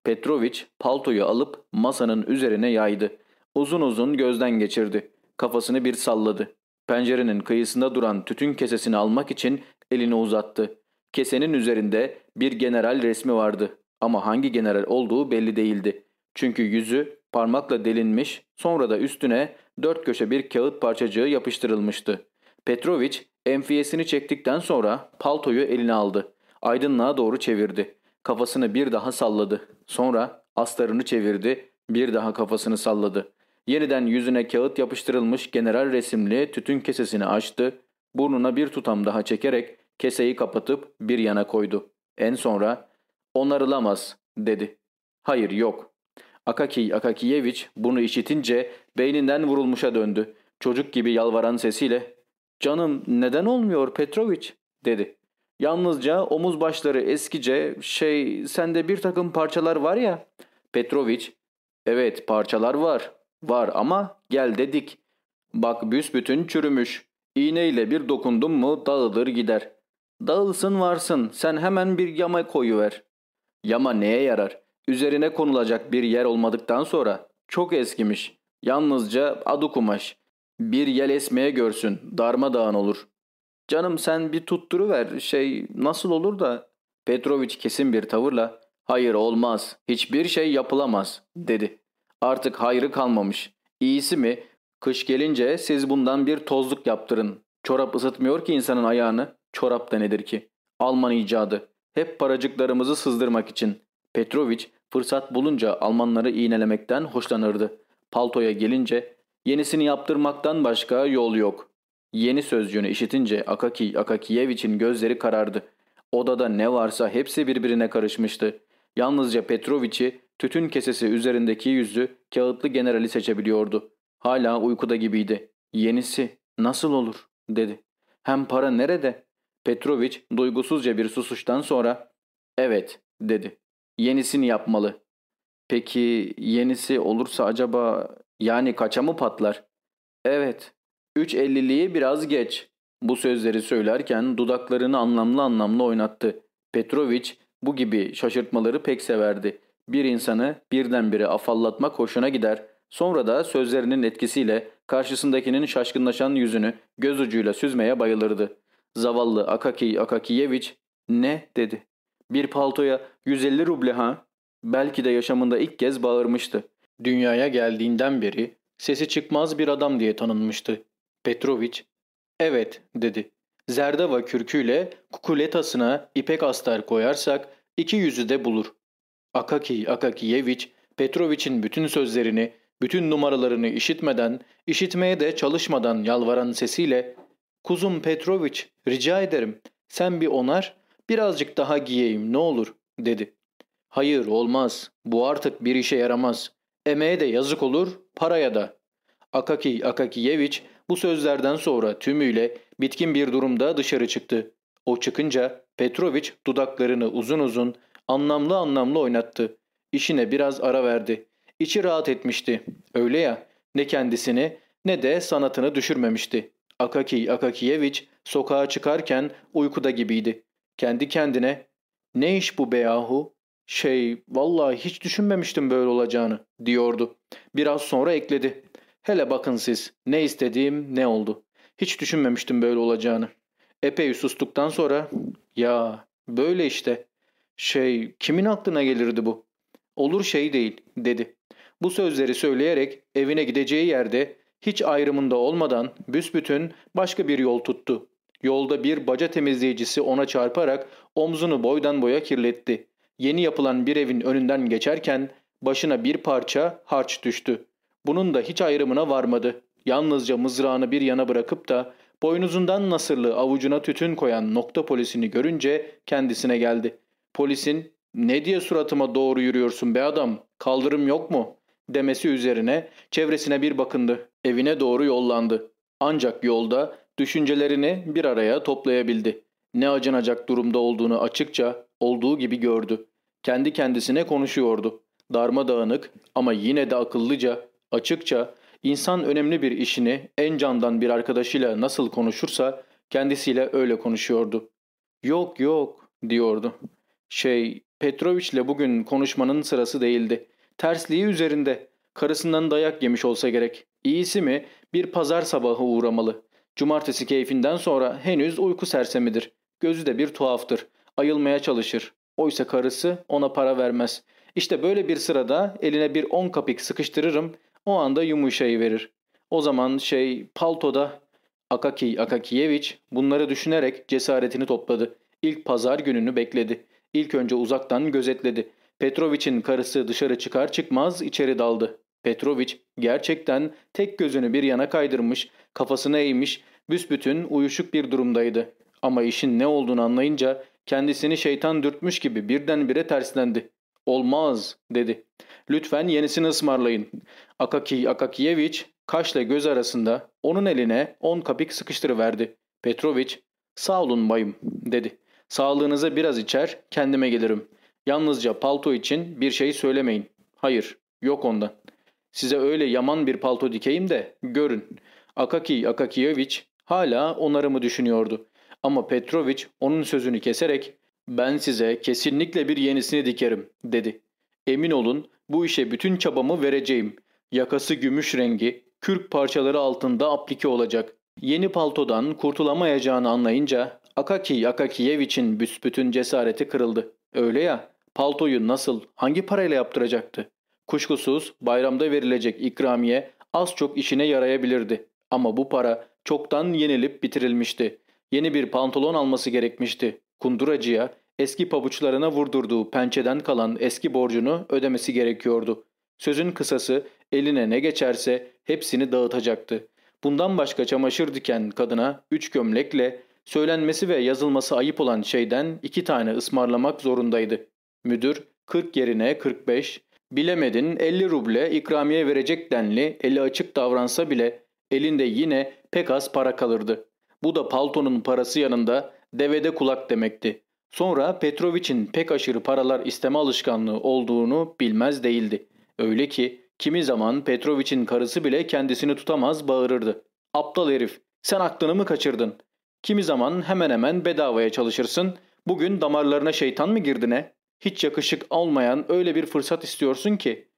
[SPEAKER 1] Petroviç paltoyu alıp masanın üzerine yaydı. Uzun uzun gözden geçirdi. Kafasını bir salladı. Pencerenin kıyısında duran tütün kesesini almak için elini uzattı. Kesenin üzerinde bir general resmi vardı. Ama hangi general olduğu belli değildi. Çünkü yüzü parmakla delinmiş, sonra da üstüne dört köşe bir kağıt parçacığı yapıştırılmıştı. Petroviç enfiyesini çektikten sonra paltoyu eline aldı. Aydınlığa doğru çevirdi. Kafasını bir daha salladı. Sonra astarını çevirdi. Bir daha kafasını salladı. Yeniden yüzüne kağıt yapıştırılmış general resimli tütün kesesini açtı. Burnuna bir tutam daha çekerek keseyi kapatıp bir yana koydu. En sonra onarılamaz dedi. Hayır yok. Akaki Akakiyeviç bunu işitince beyninden vurulmuşa döndü. Çocuk gibi yalvaran sesiyle ''Canım neden olmuyor Petroviç?'' dedi. Yalnızca omuz başları eskice şey sende bir takım parçalar var ya. Petroviç evet parçalar var. Var ama gel dedik. Bak büsbütün çürümüş. İğneyle bir dokundum mu dağılır gider. Dağılsın varsın sen hemen bir yama koyuver. Yama neye yarar? Üzerine konulacak bir yer olmadıktan sonra çok eskimiş. Yalnızca adı kumaş. Bir yel esmeye görsün darmadağın olur. Canım sen bir tutturuver şey nasıl olur da Petrovic kesin bir tavırla hayır olmaz hiçbir şey yapılamaz dedi. Artık hayrı kalmamış. İyisi mi kış gelince siz bundan bir tozluk yaptırın. Çorap ısıtmıyor ki insanın ayağını. Çorap da nedir ki? Alman icadı. Hep paracıklarımızı sızdırmak için. Petrovic fırsat bulunca Almanları iğnelemekten hoşlanırdı. Paltoya gelince yenisini yaptırmaktan başka yol yok. Yeni sözcüğünü işitince Akaki Akakiyevich'in gözleri karardı. Odada ne varsa hepsi birbirine karışmıştı. Yalnızca Petrovich'i tütün kesesi üzerindeki yüzü kağıtlı generali seçebiliyordu. Hala uykuda gibiydi. Yenisi nasıl olur dedi. Hem para nerede? Petrovich duygusuzca bir susuştan sonra evet dedi. Yenisini yapmalı. Peki yenisi olursa acaba yani kaça mı patlar? Evet 3.50'liği biraz geç. Bu sözleri söylerken dudaklarını anlamlı anlamlı oynattı. Petrovic bu gibi şaşırtmaları pek severdi. Bir insanı birdenbire afallatmak hoşuna gider. Sonra da sözlerinin etkisiyle karşısındakinin şaşkınlaşan yüzünü göz ucuyla süzmeye bayılırdı. Zavallı Akaki Akakiyeviç ne dedi. Bir paltoya 150 ruble ha? Belki de yaşamında ilk kez bağırmıştı. Dünyaya geldiğinden beri sesi çıkmaz bir adam diye tanınmıştı. Petrovic, evet dedi. Zerdava kürküyle kukuletasına ipek astar koyarsak iki yüzü de bulur. Akaki Akakiyeviç, Petrovic'in bütün sözlerini, bütün numaralarını işitmeden, işitmeye de çalışmadan yalvaran sesiyle ''Kuzum Petroviç, rica ederim, sen bir onar, birazcık daha giyeyim ne olur.'' dedi. ''Hayır olmaz, bu artık bir işe yaramaz. Emeğe de yazık olur, paraya da.'' Akaki Akakiyeviç bu sözlerden sonra tümüyle bitkin bir durumda dışarı çıktı. O çıkınca Petrovic dudaklarını uzun uzun anlamlı anlamlı oynattı. İşine biraz ara verdi. İçi rahat etmişti. Öyle ya ne kendisini ne de sanatını düşürmemişti. Akaki Akakiyeviç sokağa çıkarken uykuda gibiydi. Kendi kendine ne iş bu beyahu? Şey vallahi hiç düşünmemiştim böyle olacağını diyordu. Biraz sonra ekledi. Hele bakın siz ne istediğim ne oldu. Hiç düşünmemiştim böyle olacağını. Epey sustuktan sonra ya böyle işte. Şey kimin aklına gelirdi bu? Olur şey değil dedi. Bu sözleri söyleyerek evine gideceği yerde hiç ayrımında olmadan büsbütün başka bir yol tuttu. Yolda bir baca temizleyicisi ona çarparak omzunu boydan boya kirletti. Yeni yapılan bir evin önünden geçerken başına bir parça harç düştü. Bunun da hiç ayrımına varmadı. Yalnızca mızrağını bir yana bırakıp da boynuzundan nasırlı avucuna tütün koyan nokta polisini görünce kendisine geldi. Polisin ne diye suratıma doğru yürüyorsun be adam kaldırım yok mu demesi üzerine çevresine bir bakındı. Evine doğru yollandı. Ancak yolda düşüncelerini bir araya toplayabildi. Ne acınacak durumda olduğunu açıkça olduğu gibi gördü. Kendi kendisine konuşuyordu. Darmadağınık ama yine de akıllıca Açıkça insan önemli bir işini en candan bir arkadaşıyla nasıl konuşursa kendisiyle öyle konuşuyordu. Yok yok diyordu. Şey Petroviç'le bugün konuşmanın sırası değildi. Tersliği üzerinde. Karısından dayak yemiş olsa gerek. İyisi mi bir pazar sabahı uğramalı. Cumartesi keyfinden sonra henüz uyku sersemidir. Gözü de bir tuhaftır. Ayılmaya çalışır. Oysa karısı ona para vermez. İşte böyle bir sırada eline bir on kapik sıkıştırırım o anda yumuşayıverir. O zaman şey paltoda Akaki Akakiyeviç bunları düşünerek cesaretini topladı. İlk pazar gününü bekledi. İlk önce uzaktan gözetledi. Petrovich'in karısı dışarı çıkar çıkmaz içeri daldı. Petrovich gerçekten tek gözünü bir yana kaydırmış, kafasını eğmiş, büsbütün uyuşuk bir durumdaydı. Ama işin ne olduğunu anlayınca kendisini şeytan dürtmüş gibi birdenbire terslendi. Olmaz dedi. Lütfen yenisini ısmarlayın. Akaki Akakiyevich kaşla göz arasında onun eline on kapik sıkıştırıverdi. Petrovich sağ olun bayım dedi. Sağlığınıza biraz içer kendime gelirim. Yalnızca palto için bir şey söylemeyin. Hayır yok ondan. Size öyle yaman bir palto dikeyim de görün. Akaki Akakiyevich hala onarımı düşünüyordu. Ama Petrovich onun sözünü keserek ben size kesinlikle bir yenisini dikerim dedi. Emin olun bu işe bütün çabamı vereceğim. Yakası gümüş rengi, kürk parçaları altında aplike olacak. Yeni paltodan kurtulamayacağını anlayınca Akaki Akakiyevich'in büsbütün cesareti kırıldı. Öyle ya, paltoyu nasıl, hangi parayla yaptıracaktı? Kuşkusuz bayramda verilecek ikramiye az çok işine yarayabilirdi. Ama bu para çoktan yenilip bitirilmişti. Yeni bir pantolon alması gerekmişti. Kunduracıya eski pabuçlarına vurdurduğu pençeden kalan eski borcunu ödemesi gerekiyordu. Sözün kısası eline ne geçerse hepsini dağıtacaktı. Bundan başka çamaşır diken kadına üç gömlekle söylenmesi ve yazılması ayıp olan şeyden iki tane ısmarlamak zorundaydı. Müdür 40 yerine 45, bilemedin 50 ruble ikramiye verecek denli eli açık davransa bile elinde yine pek az para kalırdı. Bu da paltonun parası yanında devede kulak demekti. Sonra Petrovich'in pek aşırı paralar isteme alışkanlığı olduğunu bilmez değildi. Öyle ki kimi zaman Petrovich'in karısı bile kendisini tutamaz bağırırdı. Aptal herif sen aklını mı kaçırdın? Kimi zaman hemen hemen bedavaya çalışırsın. Bugün damarlarına şeytan mı girdi ne? Hiç yakışık olmayan öyle bir fırsat istiyorsun ki.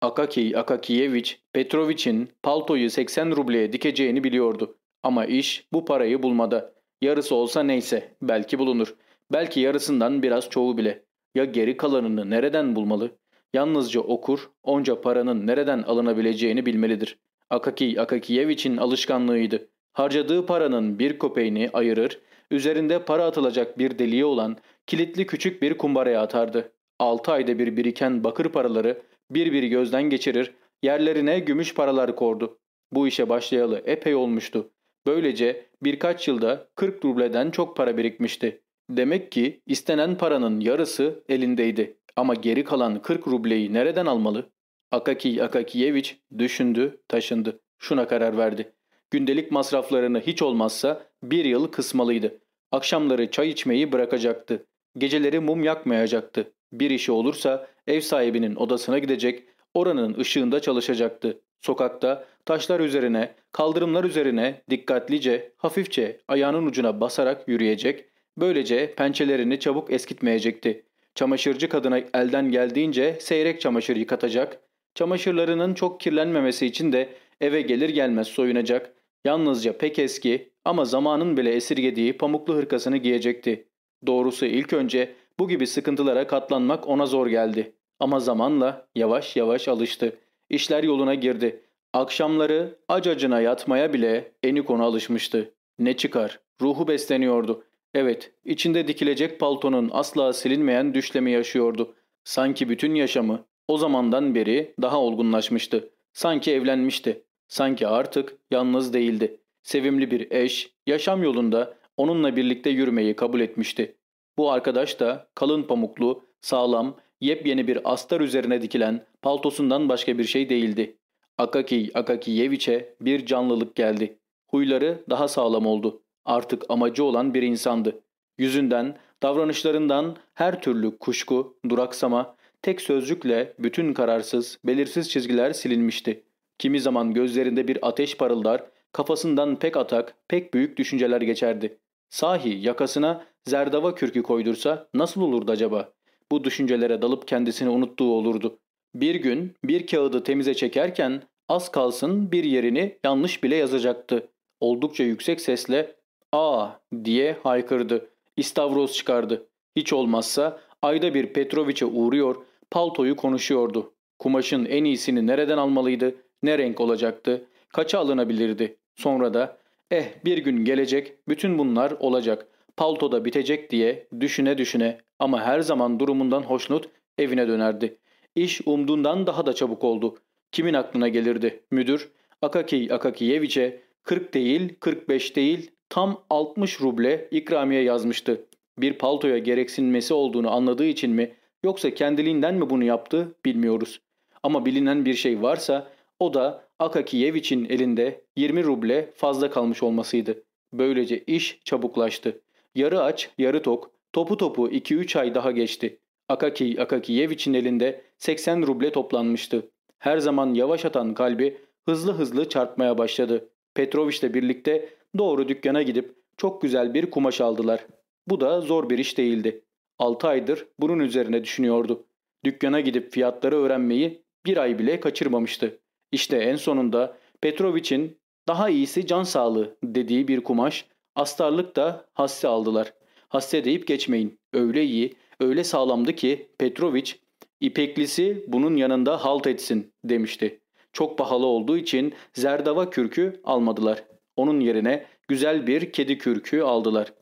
[SPEAKER 1] Akaki Akakiyevich Petrovich'in paltoyu 80 rubleye dikeceğini biliyordu. Ama iş bu parayı bulmada. Yarısı olsa neyse belki bulunur. Belki yarısından biraz çoğu bile. Ya geri kalanını nereden bulmalı? Yalnızca okur, onca paranın nereden alınabileceğini bilmelidir. Akaki Akakiyevich'in alışkanlığıydı. Harcadığı paranın bir kopeyini ayırır, üzerinde para atılacak bir deliği olan kilitli küçük bir kumbaraya atardı. Altı ayda bir biriken bakır paraları bir bir gözden geçirir, yerlerine gümüş paralar kordu. Bu işe başlayalı epey olmuştu. Böylece birkaç yılda 40 rubleden çok para birikmişti. Demek ki istenen paranın yarısı elindeydi. Ama geri kalan 40 rubleyi nereden almalı? Akaki Akakiyevich düşündü, taşındı. Şuna karar verdi. Gündelik masraflarını hiç olmazsa bir yıl kısmalıydı. Akşamları çay içmeyi bırakacaktı. Geceleri mum yakmayacaktı. Bir işi olursa ev sahibinin odasına gidecek, oranın ışığında çalışacaktı. Sokakta taşlar üzerine, kaldırımlar üzerine dikkatlice, hafifçe ayağının ucuna basarak yürüyecek, böylece pençelerini çabuk eskitmeyecekti. Çamaşırcı kadına elden geldiğince seyrek çamaşır yıkatacak, çamaşırlarının çok kirlenmemesi için de eve gelir gelmez soyunacak, yalnızca pek eski ama zamanın bile esirgediği pamuklu hırkasını giyecekti. Doğrusu ilk önce bu gibi sıkıntılara katlanmak ona zor geldi. Ama zamanla yavaş yavaş alıştı. İşler yoluna girdi. Akşamları acacına yatmaya bile Enikon'a alışmıştı. Ne çıkar? Ruhu besleniyordu. Evet, içinde dikilecek paltonun asla silinmeyen düşlemi yaşıyordu. Sanki bütün yaşamı o zamandan beri daha olgunlaşmıştı. Sanki evlenmişti. Sanki artık yalnız değildi. Sevimli bir eş, yaşam yolunda onunla birlikte yürümeyi kabul etmişti. Bu arkadaş da kalın pamuklu, sağlam, yepyeni bir astar üzerine dikilen paltosundan başka bir şey değildi. Akaki Akakiyeviç'e bir canlılık geldi. Huyları daha sağlam oldu. Artık amacı olan bir insandı. Yüzünden, davranışlarından her türlü kuşku, duraksama, tek sözcükle bütün kararsız, belirsiz çizgiler silinmişti. Kimi zaman gözlerinde bir ateş parıldar, kafasından pek atak, pek büyük düşünceler geçerdi. Sahi yakasına zerdava kürkü koydursa nasıl olurdu acaba? Bu düşüncelere dalıp kendisini unuttuğu olurdu. Bir gün bir kağıdı temize çekerken az kalsın bir yerini yanlış bile yazacaktı. Oldukça yüksek sesle ''Aa!'' diye haykırdı. İstavroz çıkardı. Hiç olmazsa ayda bir Petroviç'e uğruyor, paltoyu konuşuyordu. Kumaşın en iyisini nereden almalıydı, ne renk olacaktı, kaça alınabilirdi. Sonra da eh bir gün gelecek, bütün bunlar olacak, paltoda bitecek diye düşüne düşüne ama her zaman durumundan hoşnut, evine dönerdi. İş umduğundan daha da çabuk oldu. Kimin aklına gelirdi? Müdür Akaki Akakiyeviç'e 40 değil 45 değil tam 60 ruble ikramiye yazmıştı. Bir paltoya gereksinmesi olduğunu anladığı için mi yoksa kendiliğinden mi bunu yaptı bilmiyoruz. Ama bilinen bir şey varsa o da Akakiyeviç'in elinde 20 ruble fazla kalmış olmasıydı. Böylece iş çabuklaştı. Yarı aç, yarı tok, topu topu 2-3 ay daha geçti. Akaki Akakiyeviç'in elinde 80 ruble toplanmıştı. Her zaman yavaş atan kalbi hızlı hızlı çarpmaya başladı. Petroviç'le birlikte doğru dükkana gidip çok güzel bir kumaş aldılar. Bu da zor bir iş değildi. 6 aydır bunun üzerine düşünüyordu. Dükkana gidip fiyatları öğrenmeyi bir ay bile kaçırmamıştı. İşte en sonunda Petroviç'in daha iyisi can sağlığı dediği bir kumaş, astarlık da hasse aldılar. Hasse deyip geçmeyin. Öyle iyi, öyle sağlamdı ki Petroviç, ipeklisi bunun yanında halt etsin demişti. Çok pahalı olduğu için zerdava kürkü almadılar. Onun yerine güzel bir kedi kürkü aldılar.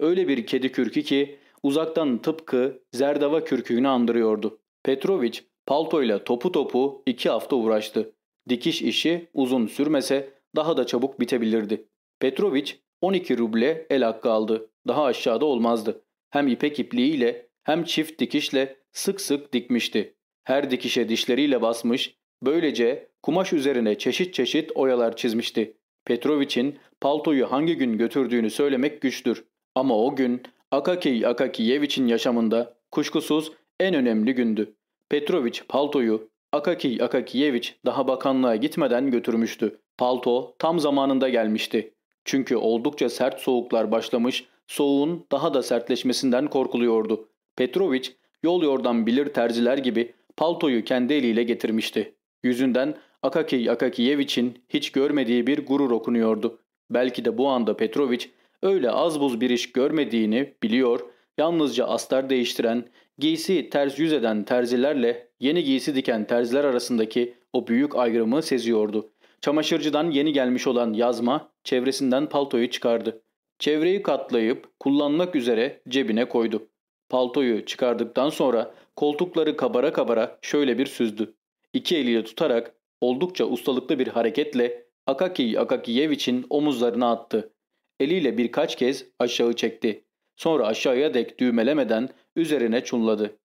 [SPEAKER 1] Öyle bir kedi kürkü ki uzaktan tıpkı zerdava kürküğünü andırıyordu. Petroviç paltoyla topu topu iki hafta uğraştı. Dikiş işi uzun sürmese daha da çabuk bitebilirdi. Petroviç 12 ruble el hakkı aldı. Daha aşağıda olmazdı. Hem ipek ipliğiyle hem çift dikişle sık sık dikmişti. Her dikişe dişleriyle basmış, böylece kumaş üzerine çeşit çeşit oyalar çizmişti. Petroviç'in paltoyu hangi gün götürdüğünü söylemek güçtür. Ama o gün Akaki Akakiyeviç'in yaşamında kuşkusuz en önemli gündü. Petroviç paltoyu Akaki Akakiyeviç daha bakanlığa gitmeden götürmüştü. Palto tam zamanında gelmişti. Çünkü oldukça sert soğuklar başlamış, soğuğun daha da sertleşmesinden korkuluyordu. Petroviç yol yordan bilir terziler gibi paltoyu kendi eliyle getirmişti. Yüzünden Akaki Akakiyeviç'in hiç görmediği bir gurur okunuyordu. Belki de bu anda Petroviç öyle az buz bir iş görmediğini biliyor, yalnızca astar değiştiren, giysi ters yüz eden terzilerle yeni giysi diken terziler arasındaki o büyük ayrımı seziyordu. Çamaşırcıdan yeni gelmiş olan yazma çevresinden paltoyu çıkardı. Çevreyi katlayıp kullanmak üzere cebine koydu. Paltoyu çıkardıktan sonra koltukları kabara kabara şöyle bir süzdü. İki eliyle tutarak oldukça ustalıklı bir hareketle Akaki Akakiyeviç'in omuzlarına attı. Eliyle birkaç kez aşağı çekti. Sonra aşağıya dek düğmelemeden üzerine çunladı.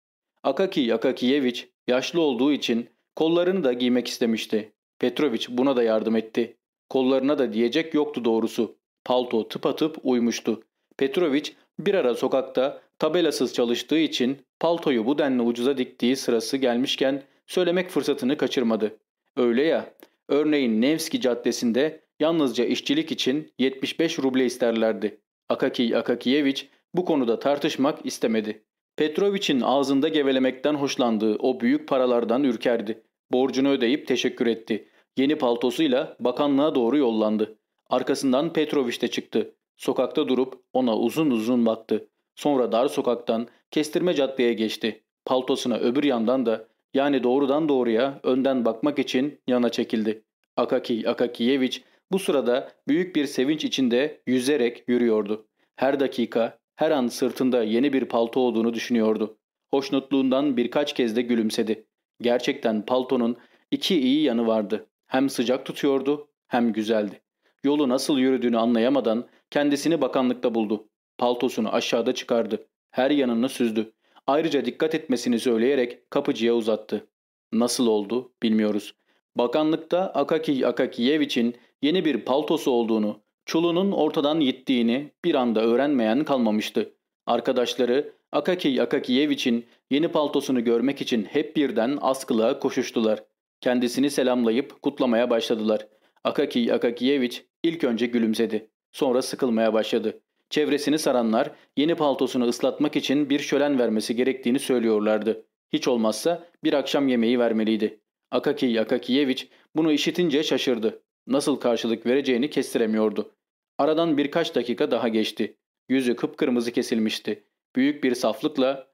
[SPEAKER 1] Akaki Akakiyeviç yaşlı olduğu için kollarını da giymek istemişti. Petroviç buna da yardım etti. Kollarına da diyecek yoktu doğrusu. Palto tıpatıp uymuştu. Petroviç bir ara sokakta tabelasız çalıştığı için paltoyu bu denli ucuza diktiği sırası gelmişken söylemek fırsatını kaçırmadı. Öyle ya, örneğin Nevski Caddesi'nde yalnızca işçilik için 75 ruble isterlerdi. Akaki Akakiyeviç bu konuda tartışmak istemedi. Petroviç'in ağzında gevelemekten hoşlandığı o büyük paralardan ürkerdi. Borcunu ödeyip teşekkür etti. Yeni paltosuyla bakanlığa doğru yollandı. Arkasından Petroviç de çıktı. Sokakta durup ona uzun uzun baktı. Sonra dar sokaktan kestirme caddeye geçti. Paltosuna öbür yandan da yani doğrudan doğruya önden bakmak için yana çekildi. Akaki Akakiyeviç bu sırada büyük bir sevinç içinde yüzerek yürüyordu. Her dakika, her an sırtında yeni bir palto olduğunu düşünüyordu. Hoşnutluğundan birkaç kez de gülümsedi. Gerçekten paltonun iki iyi yanı vardı. Hem sıcak tutuyordu hem güzeldi. Yolu nasıl yürüdüğünü anlayamadan kendisini bakanlıkta buldu. Paltosunu aşağıda çıkardı. Her yanını süzdü. Ayrıca dikkat etmesini söyleyerek kapıcıya uzattı. Nasıl oldu bilmiyoruz. Bakanlıkta Akaki Akakiyeviç'in yeni bir paltosu olduğunu, çulunun ortadan gittiğini bir anda öğrenmeyen kalmamıştı. Arkadaşları Akaki Akakiyeviç'in yeni paltosunu görmek için hep birden askılığa koşuştular. Kendisini selamlayıp kutlamaya başladılar. Akaki Akakiyeviç ilk önce gülümsedi. Sonra sıkılmaya başladı. Çevresini saranlar yeni paltosunu ıslatmak için bir şölen vermesi gerektiğini söylüyorlardı. Hiç olmazsa bir akşam yemeği vermeliydi. Akaki Akakiyeviç bunu işitince şaşırdı. Nasıl karşılık vereceğini kestiremiyordu. Aradan birkaç dakika daha geçti. Yüzü kıpkırmızı kesilmişti. Büyük bir saflıkla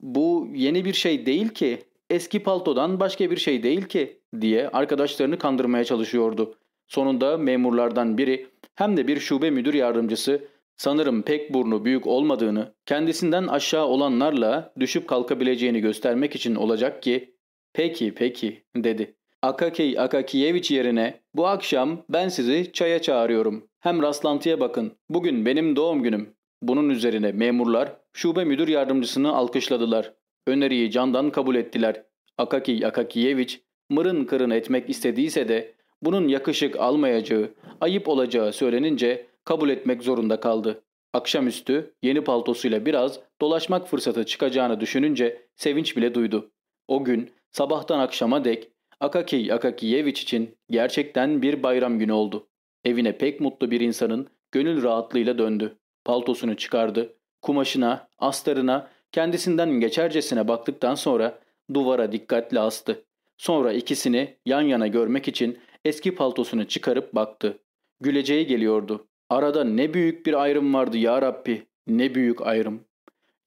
[SPEAKER 1] ''Bu yeni bir şey değil ki, eski paltodan başka bir şey değil ki'' diye arkadaşlarını kandırmaya çalışıyordu. Sonunda memurlardan biri hem de bir şube müdür yardımcısı Sanırım pek burnu büyük olmadığını, kendisinden aşağı olanlarla düşüp kalkabileceğini göstermek için olacak ki ''Peki, peki'' dedi. Akakey Akakiyeviç yerine bu akşam ben sizi çaya çağırıyorum. Hem rastlantıya bakın. Bugün benim doğum günüm. Bunun üzerine memurlar şube müdür yardımcısını alkışladılar. Öneriyi candan kabul ettiler. Akaki Akakiyeviç mırın kırın etmek istediyse de bunun yakışık almayacağı, ayıp olacağı söylenince kabul etmek zorunda kaldı. Akşamüstü yeni paltosuyla biraz dolaşmak fırsatı çıkacağını düşününce sevinç bile duydu. O gün sabahtan akşama dek Akaki Akakiyeviç için gerçekten bir bayram günü oldu. Evine pek mutlu bir insanın gönül rahatlığıyla döndü. Paltosunu çıkardı. Kumaşına, astarına, kendisinden geçercesine baktıktan sonra duvara dikkatle astı. Sonra ikisini yan yana görmek için eski paltosunu çıkarıp baktı. Güleceği geliyordu. Arada ne büyük bir ayrım vardı ya Rabbi. Ne büyük ayrım.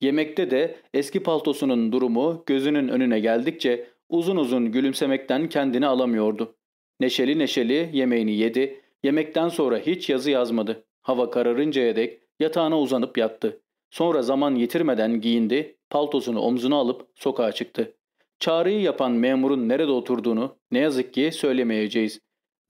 [SPEAKER 1] Yemekte de eski paltosunun durumu gözünün önüne geldikçe uzun uzun gülümsemekten kendini alamıyordu. Neşeli neşeli yemeğini yedi. Yemekten sonra hiç yazı yazmadı. Hava kararıncaya dek yatağına uzanıp yattı. Sonra zaman yitirmeden giyindi, paltosunu omzuna alıp sokağa çıktı. Çağrıyı yapan memurun nerede oturduğunu ne yazık ki söylemeyeceğiz.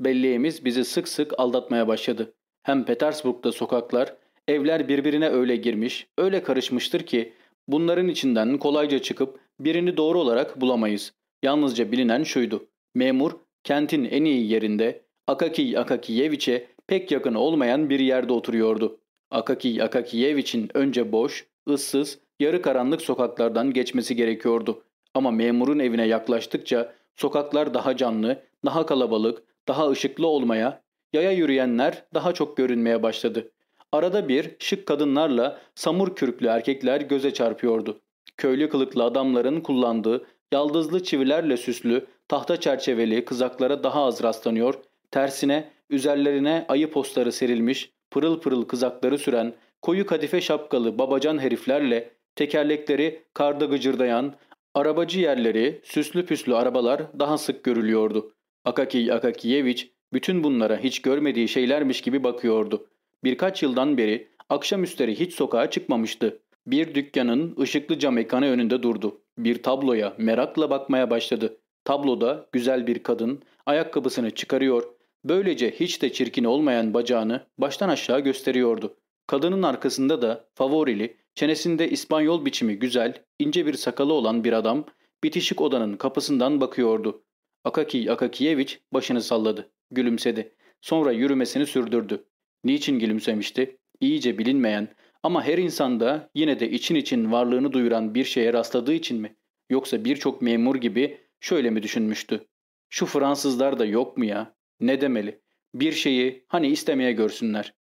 [SPEAKER 1] Belleğimiz bizi sık sık aldatmaya başladı. Hem Petersburg'da sokaklar, evler birbirine öyle girmiş, öyle karışmıştır ki bunların içinden kolayca çıkıp birini doğru olarak bulamayız. Yalnızca bilinen şuydu. Memur kentin en iyi yerinde Akaki Akakiyeviç'e pek yakın olmayan bir yerde oturuyordu. Akaki Akakiyeviç'in önce boş, ıssız, yarı karanlık sokaklardan geçmesi gerekiyordu. Ama memurun evine yaklaştıkça sokaklar daha canlı, daha kalabalık, daha ışıklı olmaya, yaya yürüyenler daha çok görünmeye başladı. Arada bir şık kadınlarla samur kürklü erkekler göze çarpıyordu. Köylü kılıklı adamların kullandığı yaldızlı çivilerle süslü, tahta çerçeveli kızaklara daha az rastlanıyor, tersine üzerlerine ayı postları serilmiş, pırıl pırıl kızakları süren, koyu kadife şapkalı babacan heriflerle tekerlekleri karda gıcırdayan, arabacı yerleri, süslü püslü arabalar daha sık görülüyordu. Akaki Akakiyeviç bütün bunlara hiç görmediği şeylermiş gibi bakıyordu. Birkaç yıldan beri akşamüstleri hiç sokağa çıkmamıştı. Bir dükkanın ışıklı cam ekranı önünde durdu. Bir tabloya merakla bakmaya başladı. Tabloda güzel bir kadın ayakkabısını çıkarıyor, böylece hiç de çirkin olmayan bacağını baştan aşağı gösteriyordu. Kadının arkasında da favorili, çenesinde İspanyol biçimi güzel, ince bir sakalı olan bir adam bitişik odanın kapısından bakıyordu. Akaki Akakiyeviç başını salladı, gülümsedi. Sonra yürümesini sürdürdü. Niçin gülümsemişti? İyice bilinmeyen ama her insanda yine de için için varlığını duyuran bir şeye rastladığı için mi? Yoksa birçok memur gibi şöyle mi düşünmüştü? Şu Fransızlar da yok mu ya? Ne demeli? Bir şeyi hani istemeye görsünler.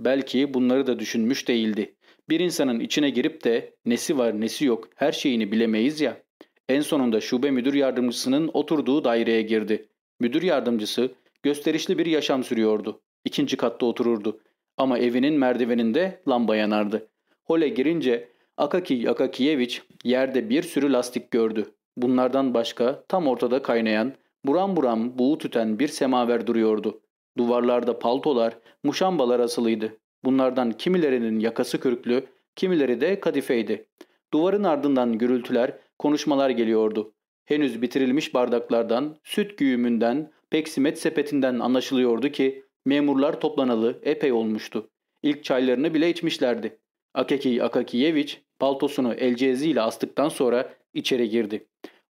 [SPEAKER 1] Belki bunları da düşünmüş değildi. Bir insanın içine girip de nesi var nesi yok her şeyini bilemeyiz ya. En sonunda şube müdür yardımcısının oturduğu daireye girdi. Müdür yardımcısı gösterişli bir yaşam sürüyordu. İkinci katta otururdu. Ama evinin merdiveninde lamba yanardı. Hole girince Akaki Akakiyeviç yerde bir sürü lastik gördü. Bunlardan başka tam ortada kaynayan, buram buram buğu tüten bir semaver duruyordu. Duvarlarda paltolar, muşambalar asılıydı. Bunlardan kimilerinin yakası kürklü, kimileri de kadifeydi. Duvarın ardından gürültüler, konuşmalar geliyordu. Henüz bitirilmiş bardaklardan, süt güğümünden, peksimet sepetinden anlaşılıyordu ki memurlar toplanalı epey olmuştu. İlk çaylarını bile içmişlerdi. Akeki Akakiyeviç paltosunu elceziyle astıktan sonra içeri girdi.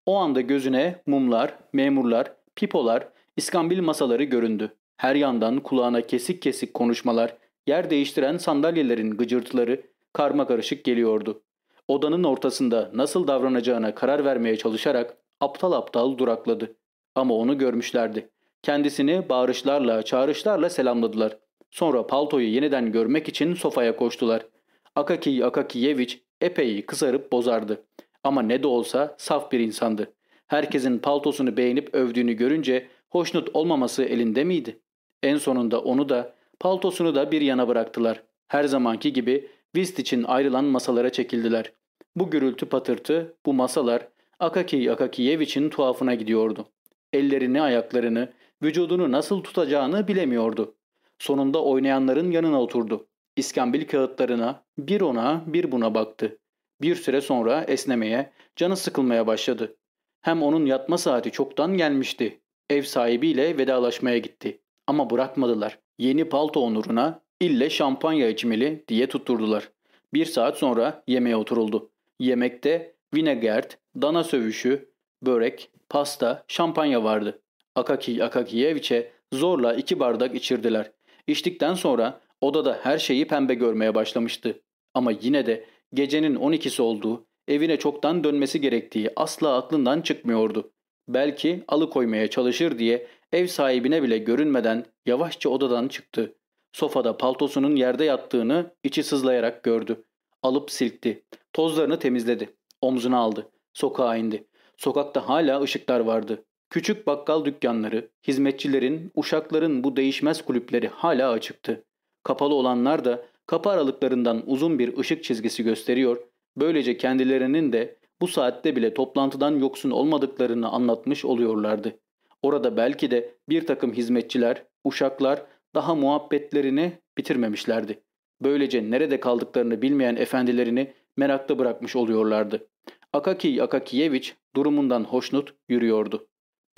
[SPEAKER 1] O anda gözüne mumlar, memurlar, pipolar, iskambil masaları göründü. Her yandan kulağına kesik kesik konuşmalar, yer değiştiren sandalyelerin gıcırtıları karma karışık geliyordu. Odanın ortasında nasıl davranacağına karar vermeye çalışarak aptal aptal durakladı. Ama onu görmüşlerdi. Kendisini bağırışlarla, çağrışlarla selamladılar. Sonra paltoyu yeniden görmek için sofaya koştular. Akaki Akakiyeviç epey kızarıp bozardı. Ama ne de olsa saf bir insandı. Herkesin paltosunu beğenip övdüğünü görünce hoşnut olmaması elinde miydi? En sonunda onu da paltosunu da bir yana bıraktılar. Her zamanki gibi vist için ayrılan masalara çekildiler. Bu gürültü patırtı, bu masalar Akaki Akakiyeviç'in tuhafına gidiyordu. Ellerini, ayaklarını, vücudunu nasıl tutacağını bilemiyordu. Sonunda oynayanların yanına oturdu.
[SPEAKER 2] İskambil kağıtlarına bir ona bir buna baktı. Bir süre sonra esnemeye, canı sıkılmaya başladı. Hem onun yatma saati çoktan gelmişti. Ev sahibiyle vedalaşmaya gitti. Ama bırakmadılar. Yeni palto onuruna ille şampanya içmeli diye tutturdular. Bir saat sonra yemeğe oturuldu. Yemekte vinegert, dana sövüşü, börek, pasta, şampanya vardı. Akaki Akakiyeviç'e zorla iki bardak içirdiler. İçtikten sonra odada her şeyi pembe görmeye başlamıştı. Ama yine de gecenin 12'si olduğu, evine çoktan dönmesi gerektiği asla aklından çıkmıyordu. Belki alıkoymaya çalışır diye ev sahibine bile görünmeden yavaşça odadan çıktı. Sofada paltosunun yerde yattığını içi sızlayarak gördü. Alıp silkti. Tozlarını temizledi. Omzuna aldı. Sokağa indi. Sokakta hala ışıklar vardı. Küçük bakkal dükkanları, hizmetçilerin, uşakların bu değişmez kulüpleri hala açıktı. Kapalı olanlar da kapı aralıklarından uzun bir ışık çizgisi gösteriyor, böylece kendilerinin de bu saatte bile toplantıdan yoksun olmadıklarını anlatmış oluyorlardı. Orada belki de bir takım hizmetçiler, uşaklar daha muhabbetlerini bitirmemişlerdi. Böylece nerede kaldıklarını bilmeyen efendilerini merakta bırakmış oluyorlardı. Akaki Akakiyeviç durumundan hoşnut yürüyordu.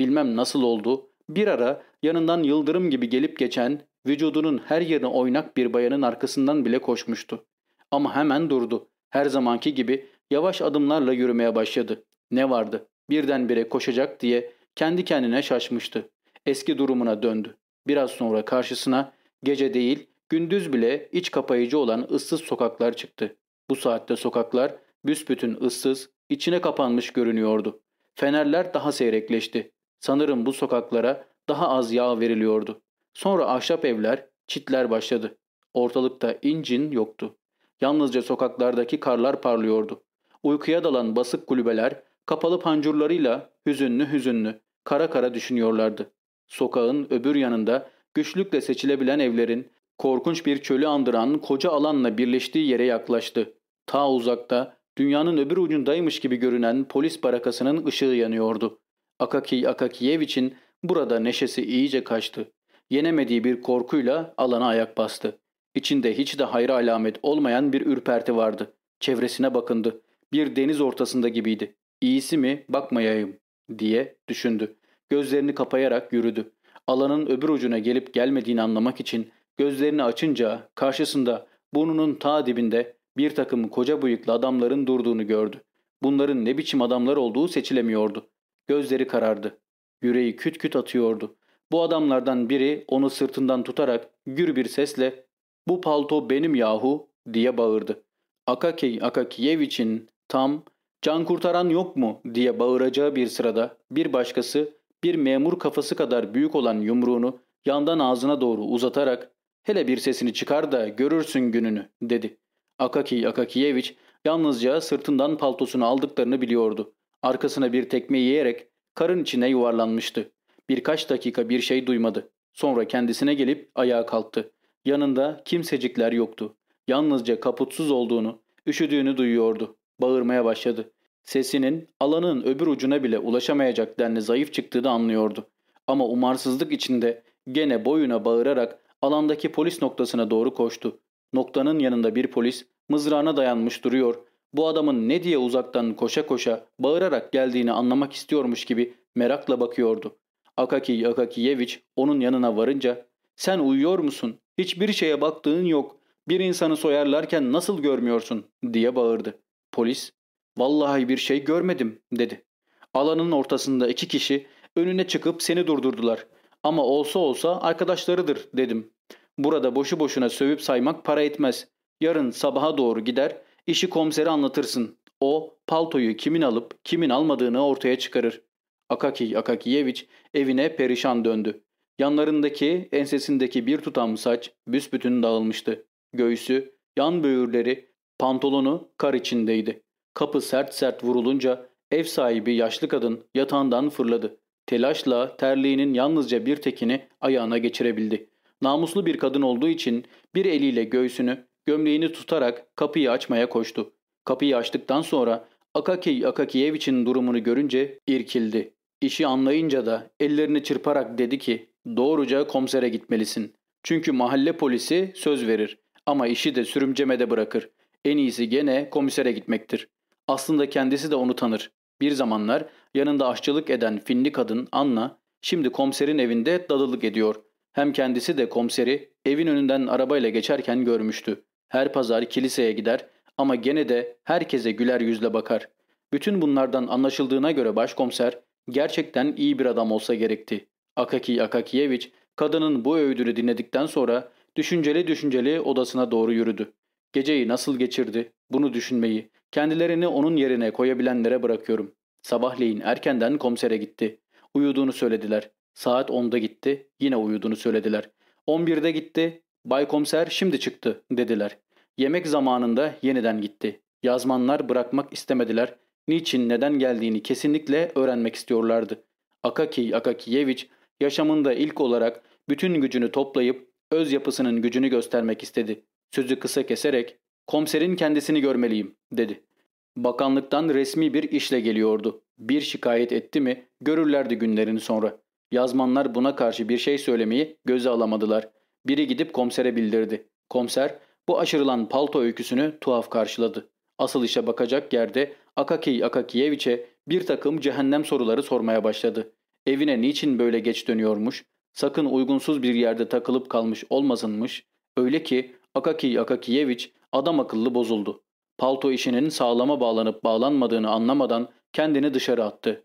[SPEAKER 2] Bilmem nasıl oldu, bir ara yanından yıldırım gibi gelip geçen, vücudunun her yerine oynak bir bayanın arkasından bile koşmuştu. Ama hemen durdu. Her zamanki gibi yavaş adımlarla yürümeye başladı. Ne vardı? Birdenbire koşacak diye kendi kendine şaşmıştı. Eski durumuna döndü. Biraz sonra karşısına gece değil, gündüz bile iç kapayıcı olan ıssız sokaklar çıktı. Bu saatte sokaklar büsbütün ıssız, içine kapanmış görünüyordu. Fenerler daha seyrekleşti. Sanırım bu sokaklara daha az yağ veriliyordu. Sonra ahşap evler, çitler başladı. Ortalıkta incin yoktu. Yalnızca sokaklardaki karlar parlıyordu. Uykuya dalan basık kulübeler kapalı pancurlarıyla hüzünlü hüzünlü, kara kara düşünüyorlardı. Sokağın öbür yanında güçlükle seçilebilen evlerin korkunç bir çölü andıran koca alanla birleştiği yere yaklaştı. Ta uzakta dünyanın öbür ucundaymış gibi görünen polis barakasının ışığı yanıyordu. Akaki Akakiyeviç'in burada neşesi iyice kaçtı. Yenemediği bir korkuyla alana ayak bastı. İçinde hiç de hayra alamet olmayan bir ürperti vardı. Çevresine bakındı. Bir deniz ortasında gibiydi. İyisi mi bakmayayım diye düşündü. Gözlerini kapayarak yürüdü. Alanın öbür ucuna gelip gelmediğini anlamak için gözlerini açınca karşısında burnunun ta dibinde bir takım koca bıyıklı adamların durduğunu gördü. Bunların ne biçim adamlar olduğu seçilemiyordu. Gözleri karardı. Yüreği küt küt atıyordu. Bu adamlardan biri onu sırtından tutarak gür bir sesle ''Bu palto benim yahu'' diye bağırdı. Akakey Akakiyeviç'in tam ''Can kurtaran yok mu?'' diye bağıracağı bir sırada bir başkası bir memur kafası kadar büyük olan yumruğunu yandan ağzına doğru uzatarak ''Hele bir sesini çıkar da görürsün gününü'' dedi. Akaki Akakiyeviç yalnızca sırtından paltosunu aldıklarını biliyordu. Arkasına bir tekme yiyerek karın içine yuvarlanmıştı. Birkaç dakika bir şey duymadı. Sonra kendisine gelip ayağa kalktı. Yanında kimsecikler yoktu. Yalnızca kaputsuz olduğunu, üşüdüğünü duyuyordu. Bağırmaya başladı. Sesinin alanın öbür ucuna bile ulaşamayacak denli zayıf çıktığını anlıyordu. Ama umarsızlık içinde gene boyuna bağırarak alandaki polis noktasına doğru koştu. Noktanın yanında bir polis mızrağına dayanmış duruyor. Bu adamın ne diye uzaktan koşa koşa bağırarak geldiğini anlamak istiyormuş gibi merakla bakıyordu. Akaki Akakiyeviç onun yanına varınca ''Sen uyuyor musun? Hiçbir şeye baktığın yok. Bir insanı soyarlarken nasıl görmüyorsun?'' diye bağırdı. Polis ''Vallahi bir şey görmedim.'' dedi. Alanın ortasında iki kişi önüne çıkıp seni durdurdular. Ama olsa olsa arkadaşlarıdır dedim. Burada boşu boşuna sövüp saymak para etmez. Yarın sabaha doğru gider, işi komisere anlatırsın. O paltoyu kimin alıp kimin almadığını ortaya çıkarır. Akaki Akakiyeviç evine perişan döndü. Yanlarındaki ensesindeki bir tutam saç büsbütün dağılmıştı. Göğsü, yan böğürleri, pantolonu kar içindeydi. Kapı sert sert vurulunca ev sahibi yaşlı kadın yatağından fırladı. Telaşla terliğinin yalnızca bir tekini ayağına geçirebildi. Namuslu bir kadın olduğu için bir eliyle göğsünü, gömleğini tutarak kapıyı açmaya koştu. Kapıyı açtıktan sonra Akaki Akakiyeviç'in durumunu görünce irkildi. İşi anlayınca da ellerini çırparak dedi ki doğruca komisere gitmelisin. Çünkü mahalle polisi söz verir Ama işi de sürümcemede bırakır. En iyisi gene komisere gitmektir. Aslında kendisi de onu tanır. Bir zamanlar yanında aşçılık eden Finli kadın Anna şimdi komiserin evinde dadılık ediyor. Hem kendisi de komiseri evin önünden arabayla geçerken görmüştü. Her pazar kiliseye gider ama gene de herkese güler yüzle bakar. Bütün bunlardan anlaşıldığına göre başkomiser gerçekten iyi bir adam olsa gerekti. Akaki Akakiyeviç kadının bu övdüğünü dinledikten sonra düşünceli düşünceli odasına doğru yürüdü. Geceyi nasıl geçirdi bunu düşünmeyi, kendilerini onun yerine koyabilenlere bırakıyorum. Sabahleyin erkenden komisere gitti. Uyuduğunu söylediler. Saat 10'da gitti, yine uyuduğunu söylediler. 11'de gitti, Bay Komiser şimdi çıktı dediler. Yemek zamanında yeniden gitti. Yazmanlar bırakmak istemediler. Niçin neden geldiğini kesinlikle öğrenmek istiyorlardı. Akaki Akakiyeviç yaşamında ilk olarak bütün gücünü toplayıp öz yapısının gücünü göstermek istedi. Sözü kısa keserek komiserin kendisini görmeliyim dedi. Bakanlıktan resmi bir işle geliyordu. Bir şikayet etti mi görürlerdi günlerini sonra. Yazmanlar buna karşı bir şey söylemeyi göze alamadılar. Biri gidip komisere bildirdi. Komiser bu aşırılan palto öyküsünü tuhaf karşıladı. Asıl işe bakacak yerde Akaki Akakiyeviç'e bir takım cehennem soruları sormaya başladı. Evine niçin böyle geç dönüyormuş? Sakın uygunsuz bir yerde takılıp kalmış olmasınmış. Öyle ki Akaki Akakiyeviç adam akıllı bozuldu. Palto işinin sağlama bağlanıp bağlanmadığını anlamadan kendini dışarı attı.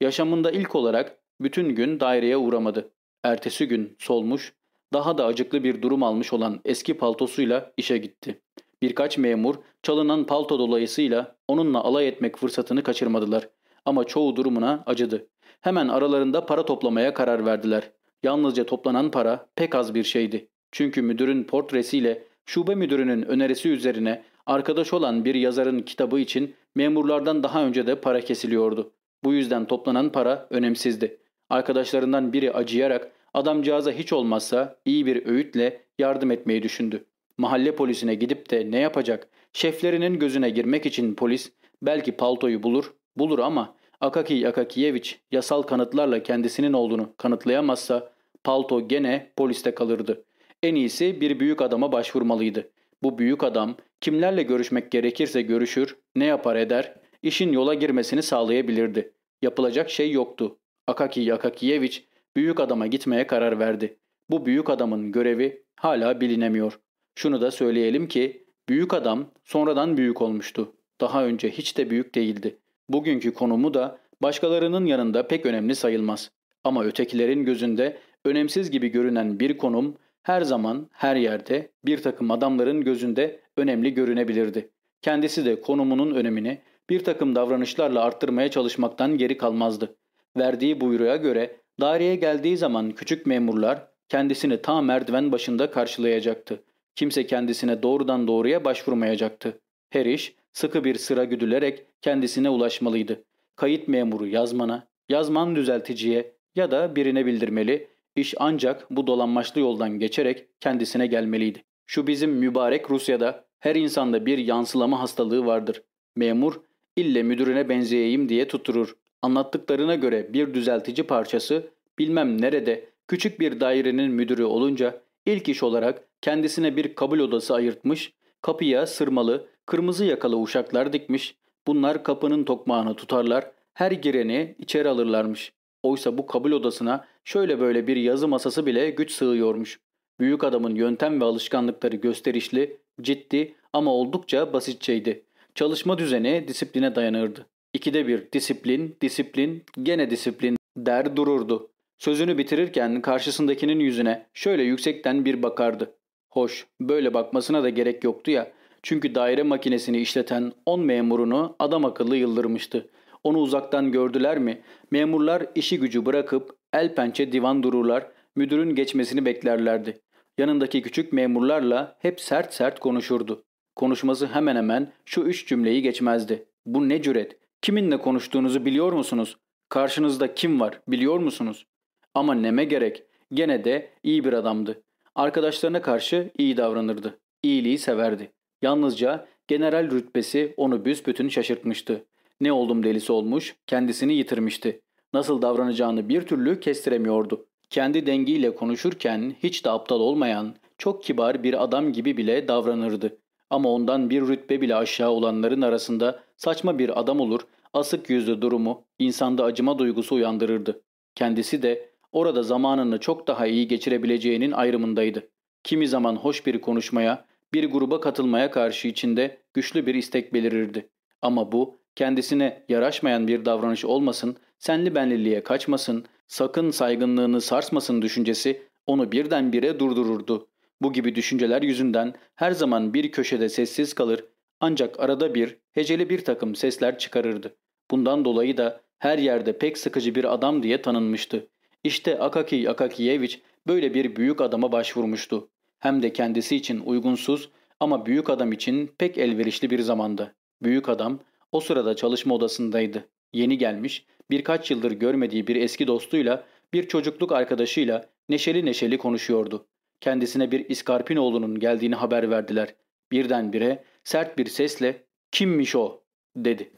[SPEAKER 2] Yaşamında ilk olarak bütün gün daireye uğramadı. Ertesi gün solmuş, daha da acıklı bir durum almış olan eski paltosuyla işe gitti. Birkaç memur çalınan palto dolayısıyla onunla alay etmek fırsatını kaçırmadılar. Ama çoğu durumuna acıdı. Hemen aralarında para toplamaya karar verdiler. Yalnızca toplanan para pek az bir şeydi. Çünkü müdürün portresiyle şube müdürünün önerisi üzerine arkadaş olan bir yazarın kitabı için memurlardan daha önce de para kesiliyordu. Bu yüzden toplanan para önemsizdi. Arkadaşlarından biri acıyarak adamcağıza hiç olmazsa iyi bir öğütle yardım etmeyi düşündü. Mahalle polisine gidip de ne yapacak? Şeflerinin gözüne girmek için polis belki paltoyu bulur, bulur ama Akaki Akakiyeviç yasal kanıtlarla kendisinin olduğunu kanıtlayamazsa palto gene poliste kalırdı. En iyisi bir büyük adama başvurmalıydı. Bu büyük adam kimlerle görüşmek gerekirse görüşür, ne yapar eder, işin yola girmesini sağlayabilirdi. Yapılacak şey yoktu. Akaki Akakiyeviç büyük adama gitmeye karar verdi. Bu büyük adamın görevi hala bilinemiyor. Şunu da söyleyelim ki büyük adam sonradan büyük olmuştu. Daha önce hiç de büyük değildi. Bugünkü konumu da başkalarının yanında pek önemli sayılmaz. Ama ötekilerin gözünde önemsiz gibi görünen bir konum her zaman her yerde bir takım adamların gözünde önemli görünebilirdi. Kendisi de konumunun önemini bir takım davranışlarla arttırmaya çalışmaktan geri kalmazdı. Verdiği buyruğa göre daireye geldiği zaman küçük memurlar kendisini ta merdiven başında karşılayacaktı. Kimse kendisine doğrudan doğruya başvurmayacaktı. Her iş sıkı bir sıra güdülerek kendisine ulaşmalıydı. Kayıt memuru yazmana, yazman düzelticiye ya da birine bildirmeli, iş ancak bu dolanmaçlı yoldan geçerek kendisine gelmeliydi. Şu bizim mübarek Rusya'da her insanda bir yansılama hastalığı vardır. Memur ille müdürüne benzeyeyim diye tutturur. Anlattıklarına göre bir düzeltici parçası bilmem nerede küçük bir dairenin müdürü olunca ilk iş olarak kendisine bir kabul odası ayırtmış, kapıya sırmalı, kırmızı yakalı uşaklar dikmiş, bunlar kapının tokmağını tutarlar, her gireni içeri alırlarmış. Oysa bu kabul odasına şöyle böyle bir yazı masası bile güç sığıyormuş. Büyük adamın yöntem ve alışkanlıkları gösterişli, ciddi ama oldukça basitçeydi. Çalışma düzeni disipline dayanırdı. İkide bir disiplin, disiplin, gene disiplin der dururdu. Sözünü bitirirken karşısındakinin yüzüne şöyle yüksekten bir bakardı. Hoş, böyle bakmasına da gerek yoktu ya. Çünkü daire makinesini işleten 10 memurunu adam akıllı yıldırmıştı. Onu uzaktan gördüler mi? Memurlar işi gücü bırakıp el pençe divan dururlar, müdürün geçmesini beklerlerdi. Yanındaki küçük memurlarla hep sert sert konuşurdu. Konuşması hemen hemen şu üç cümleyi geçmezdi. Bu ne cüret? Kiminle konuştuğunuzu biliyor musunuz? Karşınızda kim var biliyor musunuz? Ama neme gerek. Gene de iyi bir adamdı. Arkadaşlarına karşı iyi davranırdı. İyiliği severdi. Yalnızca general rütbesi onu büsbütün şaşırtmıştı. Ne oldum delisi olmuş, kendisini yitirmişti. Nasıl davranacağını bir türlü kestiremiyordu. Kendi dengiyle konuşurken hiç de aptal olmayan, çok kibar bir adam gibi bile davranırdı. Ama ondan bir rütbe bile aşağı olanların arasında saçma bir adam olur, asık yüzlü durumu insanda acıma duygusu uyandırırdı. Kendisi de orada zamanını çok daha iyi geçirebileceğinin ayrımındaydı. Kimi zaman hoş bir konuşmaya, bir gruba katılmaya karşı içinde güçlü bir istek belirirdi. Ama bu kendisine yaraşmayan bir davranış olmasın, senli benliliğe kaçmasın, sakın saygınlığını sarsmasın düşüncesi onu birdenbire durdururdu. Bu gibi düşünceler yüzünden her zaman bir köşede sessiz kalır ancak arada bir heceli bir takım sesler çıkarırdı. Bundan dolayı da her yerde pek sıkıcı bir adam diye tanınmıştı. İşte Akaki Akakiyevich böyle bir büyük adama başvurmuştu. Hem de kendisi için uygunsuz ama büyük adam için pek elverişli bir zamanda. Büyük adam o sırada çalışma odasındaydı. Yeni gelmiş, birkaç yıldır görmediği bir eski dostuyla, bir çocukluk arkadaşıyla neşeli neşeli konuşuyordu. Kendisine bir İskarpinoğlu'nun geldiğini haber verdiler. Birdenbire sert bir sesle ''Kimmiş o?'' dedi.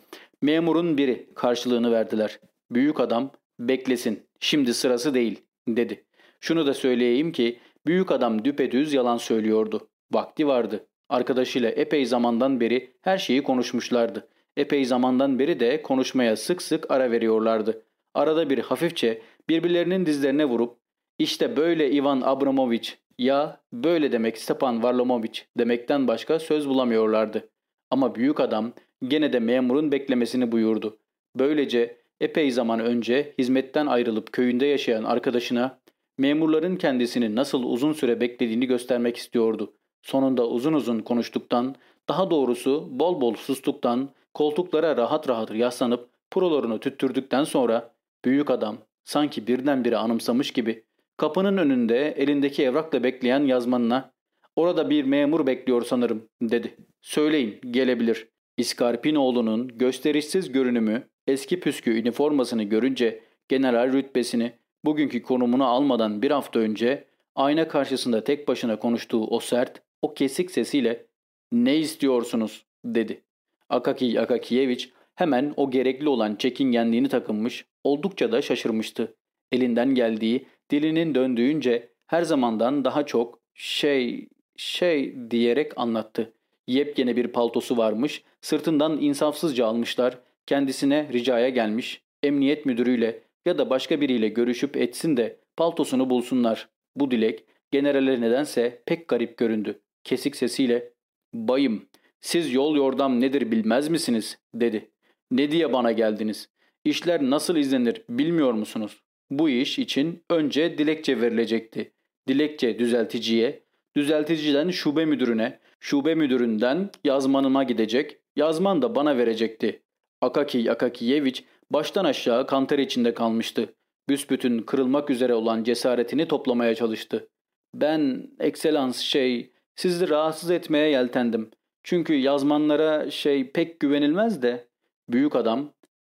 [SPEAKER 2] Memurun biri karşılığını verdiler. Büyük adam ''Beklesin, şimdi sırası değil'' dedi. Şunu da söyleyeyim ki büyük adam düpedüz yalan söylüyordu. Vakti vardı. Arkadaşıyla epey zamandan beri her şeyi konuşmuşlardı. Epey zamandan beri de konuşmaya sık sık ara veriyorlardı. Arada bir hafifçe birbirlerinin dizlerine vurup işte böyle Ivan Abramovich ya böyle demek Stepan Varlamovich demekten başka söz bulamıyorlardı. Ama büyük adam gene de memurun beklemesini buyurdu. Böylece epey zaman önce hizmetten ayrılıp köyünde yaşayan arkadaşına memurların kendisini nasıl uzun süre beklediğini göstermek istiyordu. Sonunda uzun uzun konuştuktan, daha doğrusu bol bol sustuktan, koltuklara rahat rahat yaslanıp prolarını tüttürdükten sonra büyük adam sanki birdenbire anımsamış gibi kapının önünde elindeki evrakla bekleyen yazmanına ''Orada bir memur bekliyor sanırım'' dedi. ''Söyleyin gelebilir.'' İskarpinoğlu'nun gösterişsiz görünümü eski püskü üniformasını görünce general rütbesini bugünkü konumunu almadan bir hafta önce ayna karşısında tek başına konuştuğu o sert, o kesik sesiyle ''Ne istiyorsunuz?'' dedi. Akaki Akakiyevich hemen o gerekli olan çekingenliğini takınmış, oldukça da şaşırmıştı. Elinden geldiği, dilinin döndüğünce her zamandan daha çok şey, şey diyerek anlattı. Yepyeni bir paltosu varmış, sırtından insafsızca almışlar, kendisine ricaya gelmiş, emniyet müdürüyle ya da başka biriyle görüşüp etsin de paltosunu bulsunlar. Bu dilek generale nedense pek garip göründü. Kesik sesiyle ''Bayım, siz yol yordam nedir bilmez misiniz?'' dedi. ''Ne diye bana geldiniz? İşler nasıl izlenir bilmiyor musunuz? Bu iş için önce dilekçe verilecekti. Dilekçe düzelticiye, düzelticiden şube müdürüne, şube müdüründen yazmanıma gidecek, yazman da bana verecekti. Akaki Akakiyevich baştan aşağı kanter içinde kalmıştı. Büsbütün kırılmak üzere olan cesaretini toplamaya çalıştı. Ben, ekselans şey, sizi rahatsız etmeye yeltendim. Çünkü yazmanlara şey pek güvenilmez de. Büyük adam,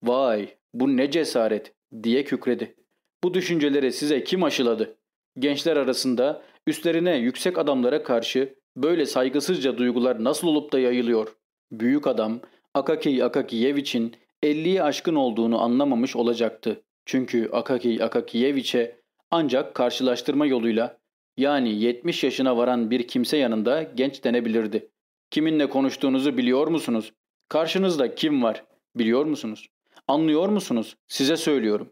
[SPEAKER 2] vay bu ne cesaret diye kükredi. Bu düşünceleri size kim aşıladı? Gençler arasında üstlerine yüksek adamlara karşı böyle saygısızca duygular nasıl olup da yayılıyor? Büyük adam Akaki Akakiyevich'in 50'yi aşkın olduğunu anlamamış olacaktı. Çünkü Akaki Akakiyevich'e ancak karşılaştırma yoluyla yani 70 yaşına varan bir kimse yanında genç denebilirdi. Kiminle konuştuğunuzu biliyor musunuz? Karşınızda kim var? Biliyor musunuz? Anlıyor musunuz? Size söylüyorum.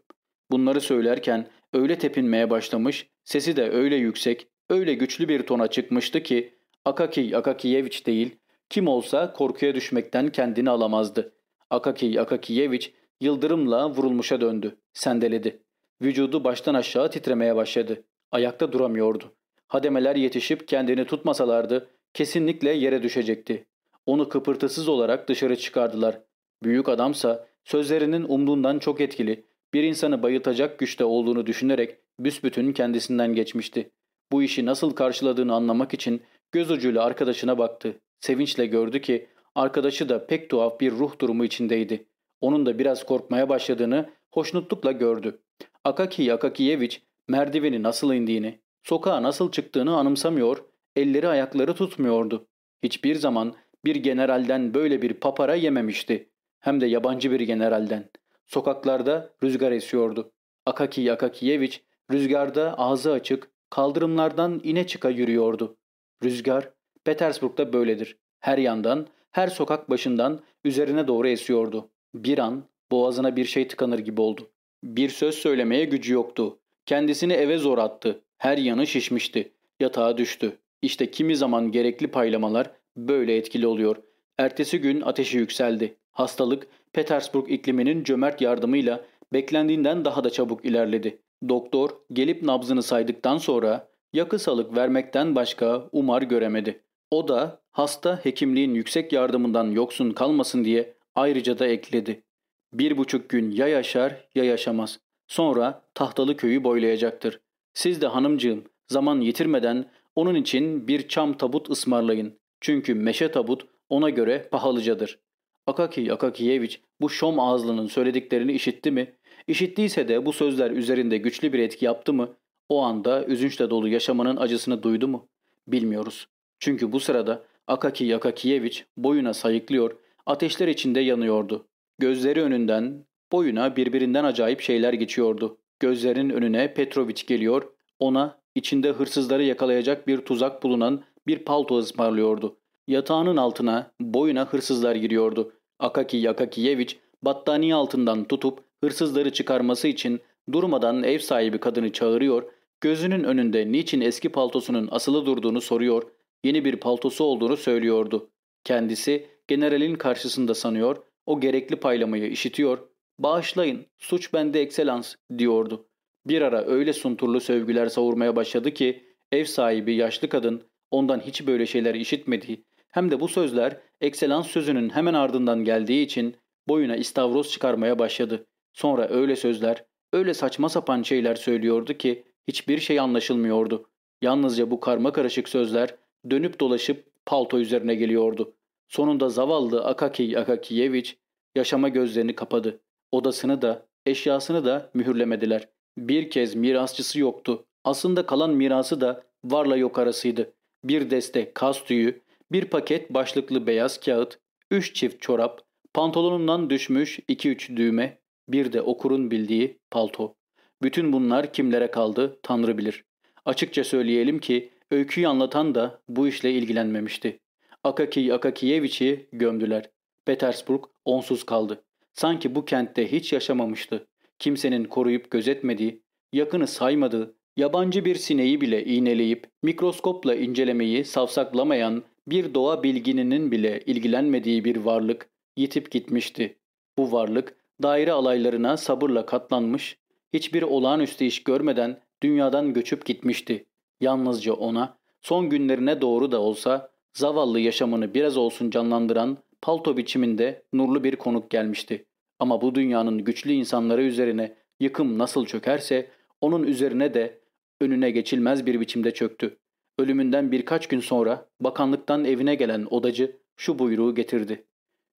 [SPEAKER 2] Bunları söylerken öyle tepinmeye başlamış, sesi de öyle yüksek, öyle güçlü bir tona çıkmıştı ki Akaki Akakiyevich değil, kim olsa korkuya düşmekten kendini alamazdı. Akaki Akakiyevich yıldırımla vurulmuşa döndü, sendeledi. Vücudu baştan aşağı titremeye başladı. Ayakta duramıyordu. Hademeler yetişip kendini tutmasalardı kesinlikle yere düşecekti. Onu kıpırtısız olarak dışarı çıkardılar. Büyük adamsa sözlerinin umduğundan çok etkili, bir insanı bayıltacak güçte olduğunu düşünerek büsbütün kendisinden geçmişti. Bu işi nasıl karşıladığını anlamak için göz ucuyla arkadaşına baktı. Sevinçle gördü ki arkadaşı da pek tuhaf bir ruh durumu içindeydi. Onun da biraz korkmaya başladığını hoşnutlukla gördü. Akaki Akakiyevich merdiveni nasıl indiğini, sokağa nasıl çıktığını anımsamıyor, elleri ayakları tutmuyordu. Hiçbir zaman bir generalden böyle bir papara yememişti. Hem de yabancı bir generalden. Sokaklarda rüzgar esiyordu. Akaki Akakiyevich rüzgarda ağzı açık, kaldırımlardan ine çıka yürüyordu. Rüzgar Petersburg'da böyledir. Her yandan, her sokak başından üzerine doğru esiyordu. Bir an boğazına bir şey tıkanır gibi oldu. Bir söz söylemeye gücü yoktu. Kendisini eve zor attı. Her yanı şişmişti. Yatağa düştü. İşte kimi zaman gerekli paylamalar böyle etkili oluyor. Ertesi gün ateşi yükseldi. Hastalık Petersburg ikliminin cömert yardımıyla beklendiğinden daha da çabuk ilerledi. Doktor gelip nabzını saydıktan sonra yakı salık vermekten başka umar göremedi. O da hasta hekimliğin yüksek yardımından yoksun kalmasın diye ayrıca da ekledi. Bir buçuk gün ya yaşar ya yaşamaz. Sonra tahtalı köyü boylayacaktır. Siz de hanımcığım zaman yitirmeden onun için bir çam tabut ısmarlayın. Çünkü meşe tabut ona göre pahalıcadır. Akaki Akakiyeviç bu şom ağızlının söylediklerini işitti mi? İşittiyse de bu sözler üzerinde güçlü bir etki yaptı mı? O anda üzünçle dolu yaşamanın acısını duydu mu? Bilmiyoruz. Çünkü bu sırada Akaki Yakakiyeviç boyuna sayıklıyor, ateşler içinde yanıyordu. Gözleri önünden boyuna birbirinden acayip şeyler geçiyordu. Gözlerinin önüne Petroviç geliyor, ona içinde hırsızları yakalayacak bir tuzak bulunan bir palto ısmarlıyordu. Yatağının altına boyuna hırsızlar giriyordu. Akaki Yakakiyeviç battaniye altından tutup hırsızları çıkarması için durmadan ev sahibi kadını çağırıyor, gözünün önünde niçin eski paltosunun asılı durduğunu soruyor, yeni bir paltosu olduğunu söylüyordu. Kendisi generalin karşısında sanıyor, o gerekli paylamayı işitiyor, bağışlayın suç bende ekselans diyordu. Bir ara öyle sunturlu sövgüler savurmaya başladı ki ev sahibi yaşlı kadın ondan hiç böyle şeyler işitmediği hem de bu sözler ekselans sözünün hemen ardından geldiği için boyuna istavroz çıkarmaya başladı. Sonra öyle sözler, öyle saçma sapan şeyler söylüyordu ki hiçbir şey anlaşılmıyordu. Yalnızca bu karma karışık sözler dönüp dolaşıp palto üzerine geliyordu. Sonunda zavallı Akaki Akakiyeviç yaşama gözlerini kapadı. Odasını da, eşyasını da mühürlemediler. Bir kez mirasçısı yoktu. Aslında kalan mirası da varla yok arasıydı. Bir deste kas tüyü, bir paket başlıklı beyaz kağıt, üç çift çorap, pantolonundan düşmüş iki üç düğme, bir de okurun bildiği palto. Bütün bunlar kimlere kaldı Tanrı bilir. Açıkça söyleyelim ki öyküyü anlatan da bu işle ilgilenmemişti. Akaki Akakiyeviç'i gömdüler. Petersburg onsuz kaldı. Sanki bu kentte hiç yaşamamıştı. Kimsenin koruyup gözetmediği, yakını saymadığı, yabancı bir sineği bile iğneleyip mikroskopla incelemeyi savsaklamayan bir doğa bilgininin bile ilgilenmediği bir varlık yitip gitmişti. Bu varlık daire alaylarına sabırla katlanmış, hiçbir olağanüstü iş görmeden dünyadan göçüp gitmişti. Yalnızca ona son günlerine doğru da olsa zavallı yaşamını biraz olsun canlandıran palto biçiminde nurlu bir konuk gelmişti. Ama bu dünyanın güçlü insanları üzerine yıkım nasıl çökerse onun üzerine de önüne geçilmez bir biçimde çöktü. Ölümünden birkaç gün sonra bakanlıktan evine gelen odacı şu buyruğu getirdi.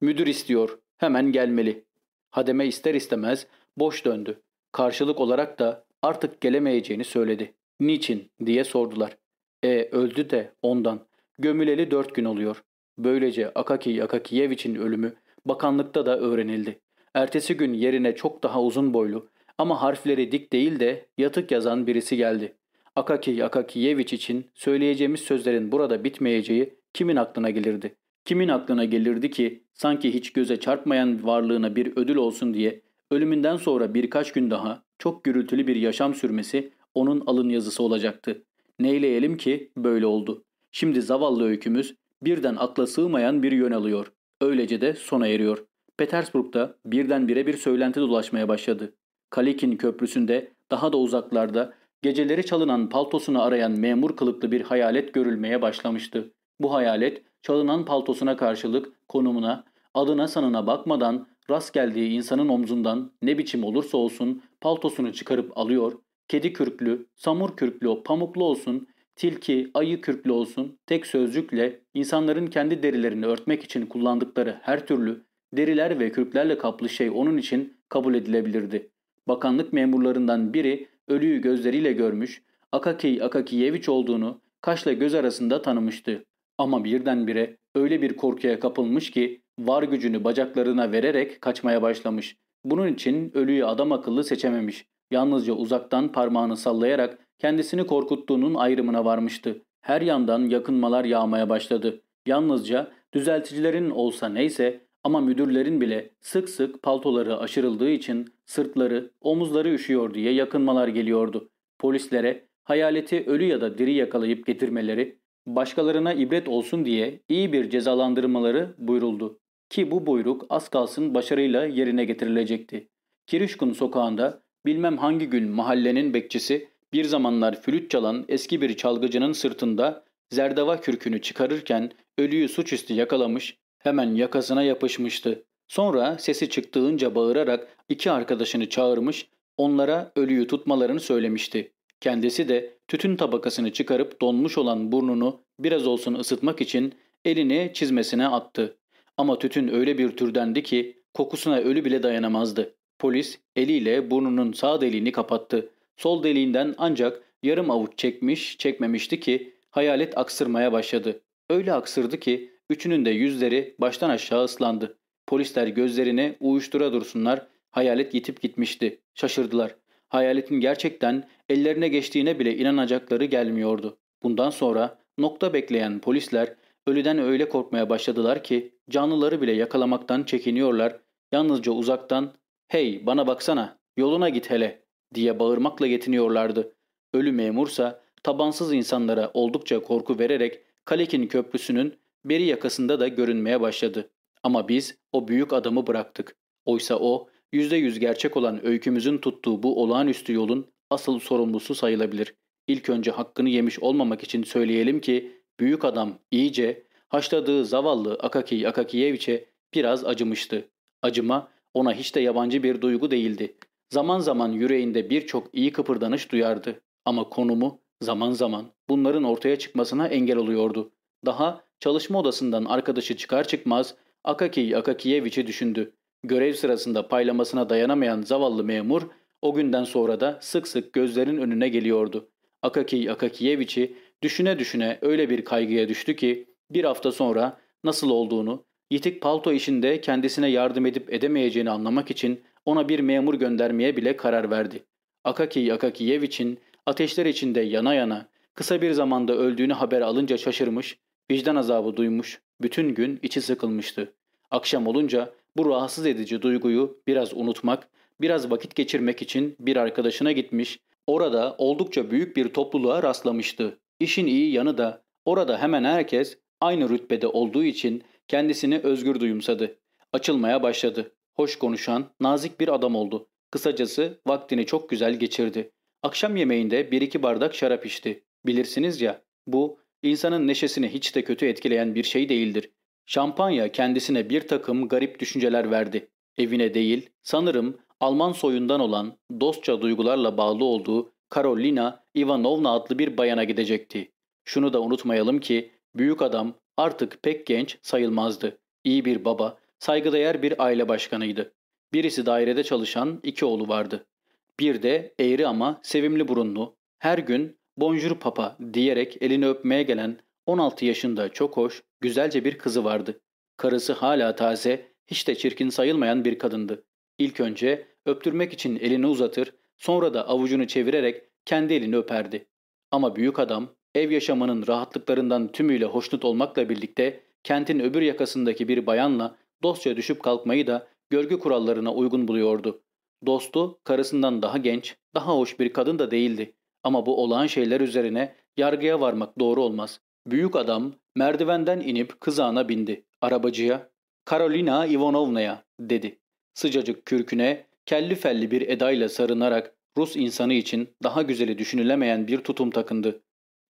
[SPEAKER 2] Müdür istiyor, hemen gelmeli. Hademe ister istemez boş döndü. Karşılık olarak da artık gelemeyeceğini söyledi. Niçin diye sordular. E öldü de ondan. Gömüleli dört gün oluyor. Böylece Akaki Akakiyeviç'in ölümü bakanlıkta da öğrenildi. Ertesi gün yerine çok daha uzun boylu ama harfleri dik değil de yatık yazan birisi geldi. Akaki Akakiyeviç için söyleyeceğimiz sözlerin burada bitmeyeceği kimin aklına gelirdi? Kimin aklına gelirdi ki sanki hiç göze çarpmayan varlığına bir ödül olsun diye ölümünden sonra birkaç gün daha çok gürültülü bir yaşam sürmesi onun alın yazısı olacaktı. Neyleyelim ki böyle oldu. Şimdi zavallı öykümüz birden akla sığmayan bir yön alıyor. Öylece de sona eriyor. Petersburg'da birdenbire bir söylenti dolaşmaya başladı. Kalikin köprüsünde daha da uzaklarda geceleri çalınan paltosunu arayan memur kılıklı bir hayalet görülmeye başlamıştı. Bu hayalet çalınan paltosuna karşılık konumuna, adına sanına bakmadan rast geldiği insanın omzundan ne biçim olursa olsun paltosunu çıkarıp alıyor, kedi kürklü, samur kürklü, pamuklu olsun, tilki, ayı kürklü olsun tek sözcükle insanların kendi derilerini örtmek için kullandıkları her türlü deriler ve kürklerle kaplı şey onun için kabul edilebilirdi. Bakanlık memurlarından biri ölüyü gözleriyle görmüş, Akaki Akakiyeviç olduğunu kaşla göz arasında tanımıştı. Ama birdenbire öyle bir korkuya kapılmış ki var gücünü bacaklarına vererek kaçmaya başlamış. Bunun için ölüyü adam akıllı seçememiş. Yalnızca uzaktan parmağını sallayarak kendisini korkuttuğunun ayrımına varmıştı. Her yandan yakınmalar yağmaya başladı. Yalnızca düzelticilerin olsa neyse ama müdürlerin bile sık sık paltoları aşırıldığı için sırtları, omuzları üşüyor diye yakınmalar geliyordu. Polislere hayaleti ölü ya da diri yakalayıp getirmeleri, başkalarına ibret olsun diye iyi bir cezalandırmaları buyuruldu. Ki bu buyruk az kalsın başarıyla yerine getirilecekti. Kirişkun sokağında bilmem hangi gün mahallenin bekçisi bir zamanlar flüt çalan eski bir çalgıcının sırtında zerdava kürkünü çıkarırken ölüyü suçüstü yakalamış, hemen yakasına yapışmıştı. Sonra sesi çıktığınca bağırarak iki arkadaşını çağırmış, onlara ölüyü tutmalarını söylemişti. Kendisi de tütün tabakasını çıkarıp donmuş olan burnunu biraz olsun ısıtmak için elini çizmesine attı. Ama tütün öyle bir türdendi ki kokusuna ölü bile dayanamazdı. Polis eliyle burnunun sağ deliğini kapattı. Sol deliğinden ancak yarım avuç çekmiş çekmemişti ki hayalet aksırmaya başladı. Öyle aksırdı ki üçünün de yüzleri baştan aşağı ıslandı. Polisler gözlerini uyuştura dursunlar hayalet yitip gitmişti. Şaşırdılar. Hayaletin gerçekten ellerine geçtiğine bile inanacakları gelmiyordu. Bundan sonra nokta bekleyen polisler ölüden öyle korkmaya başladılar ki canlıları bile yakalamaktan çekiniyorlar. Yalnızca uzaktan ''Hey bana baksana yoluna git hele'' diye bağırmakla yetiniyorlardı. Ölü memursa tabansız insanlara oldukça korku vererek Kalekin Köprüsü'nün beri yakasında da görünmeye başladı. Ama biz o büyük adamı bıraktık. Oysa o yüzde yüz gerçek olan öykümüzün tuttuğu bu olağanüstü yolun asıl sorumlusu sayılabilir. İlk önce hakkını yemiş olmamak için söyleyelim ki büyük adam iyice haşladığı zavallı Akaki Akakiyeviç'e biraz acımıştı. Acıma ona hiç de yabancı bir duygu değildi. Zaman zaman yüreğinde birçok iyi kıpırdanış duyardı. Ama konumu zaman zaman bunların ortaya çıkmasına engel oluyordu. Daha çalışma odasından arkadaşı çıkar çıkmaz Akaki Akakiyeviç'i düşündü. Görev sırasında paylamasına dayanamayan zavallı memur o günden sonra da sık sık gözlerin önüne geliyordu. Akaki Akakiyeviç'i düşüne düşüne öyle bir kaygıya düştü ki bir hafta sonra nasıl olduğunu, yitik palto işinde kendisine yardım edip edemeyeceğini anlamak için ona bir memur göndermeye bile karar verdi. Akaki Akakiyeviç'in ateşler içinde yana yana kısa bir zamanda öldüğünü haber alınca şaşırmış, vicdan azabı duymuş, bütün gün içi sıkılmıştı. Akşam olunca bu rahatsız edici duyguyu biraz unutmak, biraz vakit geçirmek için bir arkadaşına gitmiş, orada oldukça büyük bir topluluğa rastlamıştı. İşin iyi yanı da orada hemen herkes aynı rütbede olduğu için kendisini özgür duyumsadı. Açılmaya başladı. Hoş konuşan, nazik bir adam oldu. Kısacası vaktini çok güzel geçirdi. Akşam yemeğinde bir iki bardak şarap içti. Bilirsiniz ya, bu insanın neşesini hiç de kötü etkileyen bir şey değildir. Şampanya kendisine bir takım garip düşünceler verdi. Evine değil, sanırım Alman soyundan olan, dostça duygularla bağlı olduğu Karolina Ivanovna adlı bir bayana gidecekti. Şunu da unutmayalım ki büyük adam artık pek genç sayılmazdı. İyi bir baba, saygıdeğer bir aile başkanıydı. Birisi dairede çalışan iki oğlu vardı. Bir de eğri ama sevimli burunlu, her gün bonjour papa diyerek elini öpmeye gelen 16 yaşında çok hoş, güzelce bir kızı vardı. Karısı hala taze, hiç de çirkin sayılmayan bir kadındı. İlk önce öptürmek için elini uzatır, sonra da avucunu çevirerek kendi elini öperdi. Ama büyük adam ev yaşamının rahatlıklarından tümüyle hoşnut olmakla birlikte kentin öbür yakasındaki bir bayanla dostça düşüp kalkmayı da görgü kurallarına uygun buluyordu. Dostu karısından daha genç, daha hoş bir kadın da değildi. Ama bu olağan şeyler üzerine yargıya varmak doğru olmaz. Büyük adam merdivenden inip kızağına bindi. Arabacıya, Karolina Ivanovna'ya dedi. Sıcacık kürküne kelli felli bir edayla sarınarak Rus insanı için daha güzeli düşünülemeyen bir tutum takındı.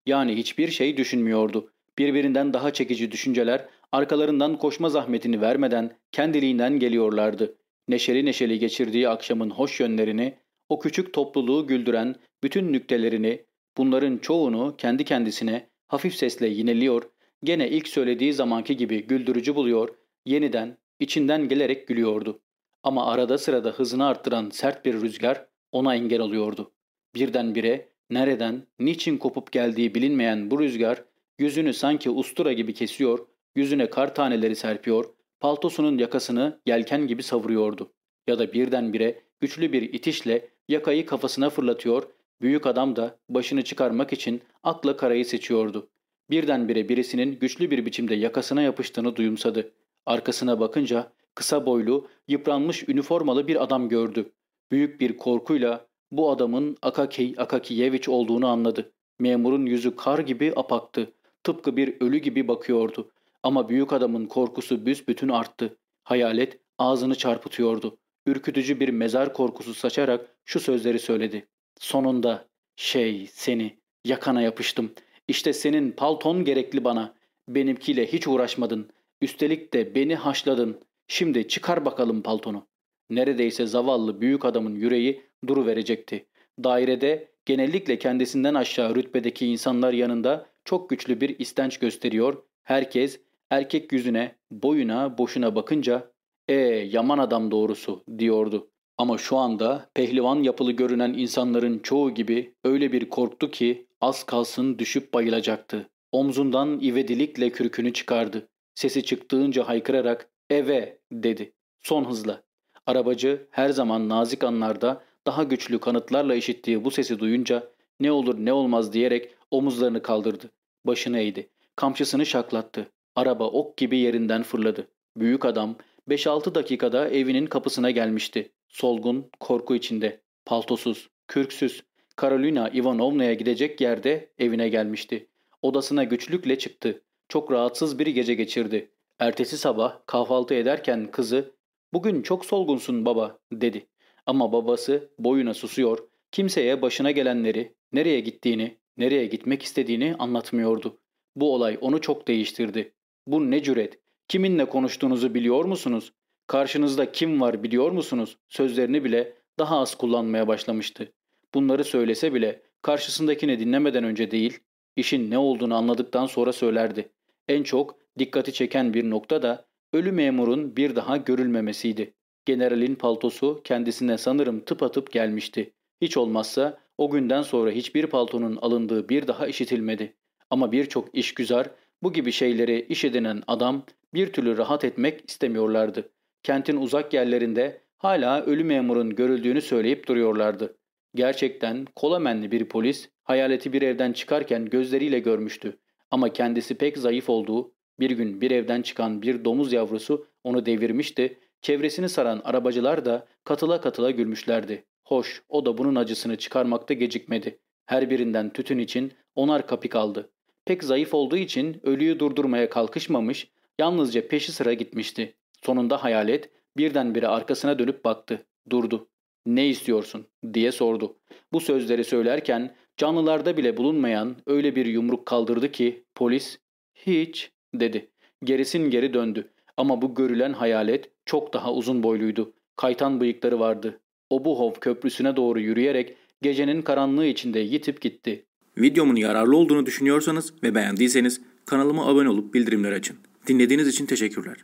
[SPEAKER 2] Yani hiçbir şey düşünmüyordu. Birbirinden daha çekici düşünceler arkalarından koşma zahmetini vermeden kendiliğinden geliyorlardı. Neşeli neşeli geçirdiği akşamın hoş yönlerini, o küçük topluluğu güldüren bütün nüktelerini, bunların çoğunu kendi kendisine hafif sesle yineliyor, gene ilk söylediği zamanki gibi güldürücü buluyor, yeniden, içinden gelerek gülüyordu. Ama arada sırada hızını arttıran sert bir rüzgar ona engel oluyordu. Birdenbire nereden, niçin kopup geldiği bilinmeyen bu rüzgar yüzünü sanki ustura gibi kesiyor, yüzüne kar taneleri serpiyor, paltosunun yakasını yelken gibi savuruyordu. Ya da birdenbire güçlü bir itişle yakayı kafasına fırlatıyor, büyük adam da başını çıkarmak için akla karayı seçiyordu. Birdenbire birisinin güçlü bir biçimde yakasına yapıştığını duyumsadı. Arkasına bakınca kısa boylu, yıpranmış üniformalı bir adam gördü. Büyük bir korkuyla bu adamın Akakey Akakiyeviç olduğunu anladı. Memurun yüzü kar gibi apaktı. Tıpkı bir ölü gibi bakıyordu. Ama büyük adamın korkusu büsbütün arttı. Hayalet ağzını çarpıtıyordu. Ürkütücü bir mezar korkusu saçarak şu sözleri söyledi. Sonunda şey seni yakana yapıştım. İşte senin palton gerekli bana. Benimkiyle hiç uğraşmadın. Üstelik de beni haşladın. Şimdi çıkar bakalım paltonu. Neredeyse zavallı büyük adamın yüreği duru verecekti. Dairede genellikle kendisinden aşağı rütbedeki insanlar yanında çok güçlü bir istenç gösteriyor. Herkes erkek yüzüne, boyuna, boşuna bakınca ''E yaman adam doğrusu'' diyordu. Ama şu anda pehlivan yapılı görünen insanların çoğu gibi öyle bir korktu ki az kalsın düşüp bayılacaktı. Omzundan ivedilikle kürkünü çıkardı. Sesi çıktığınca haykırarak ''Eve'' dedi. Son hızla. Arabacı her zaman nazik anlarda daha güçlü kanıtlarla işittiği bu sesi duyunca ne olur ne olmaz diyerek omuzlarını kaldırdı. Başını eğdi. Kamçısını şaklattı. Araba ok gibi yerinden fırladı. Büyük adam 5-6 dakikada evinin kapısına gelmişti. Solgun, korku içinde, paltosuz, kürksüz. Karolina Ivanovna'ya gidecek yerde evine gelmişti. Odasına güçlükle çıktı. Çok rahatsız bir gece geçirdi. Ertesi sabah kahvaltı ederken kızı ''Bugün çok solgunsun baba'' dedi. Ama babası boyuna susuyor, kimseye başına gelenleri, nereye gittiğini, nereye gitmek istediğini anlatmıyordu. Bu olay onu çok değiştirdi. Bu ne cüret? Kiminle konuştuğunuzu biliyor musunuz? Karşınızda kim var biliyor musunuz? Sözlerini bile daha az kullanmaya başlamıştı. Bunları söylese bile karşısındakini dinlemeden önce değil, işin ne olduğunu anladıktan sonra söylerdi. En çok dikkati çeken bir nokta da ölü memurun bir daha görülmemesiydi. Generalin paltosu kendisine sanırım tıpatıp gelmişti. Hiç olmazsa o günden sonra hiçbir paltonun alındığı bir daha işitilmedi. Ama birçok işgüzar bu gibi şeyleri iş edinen adam bir türlü rahat etmek istemiyorlardı. Kentin uzak yerlerinde hala ölü memurun görüldüğünü söyleyip duruyorlardı. Gerçekten kolamenli bir polis hayaleti bir evden çıkarken gözleriyle görmüştü. Ama kendisi pek zayıf olduğu, bir gün bir evden çıkan bir domuz yavrusu onu devirmişti, çevresini saran arabacılar da katıla katıla gülmüşlerdi. Hoş, o da bunun acısını çıkarmakta gecikmedi. Her birinden tütün için onar kapik aldı. Pek zayıf olduğu için ölüyü durdurmaya kalkışmamış, yalnızca peşi sıra gitmişti. Sonunda hayalet birdenbire arkasına dönüp baktı. Durdu. Ne istiyorsun diye sordu. Bu sözleri söylerken canlılarda bile bulunmayan öyle bir yumruk kaldırdı ki polis hiç dedi. Gerisin geri döndü. Ama bu görülen hayalet çok daha uzun boyluydu. Kaytan bıyıkları vardı. Obuhov köprüsüne doğru yürüyerek gecenin karanlığı içinde yitip gitti.
[SPEAKER 3] Videomun yararlı olduğunu düşünüyorsanız ve beğendiyseniz kanalıma abone olup bildirimleri açın. Dinlediğiniz için teşekkürler.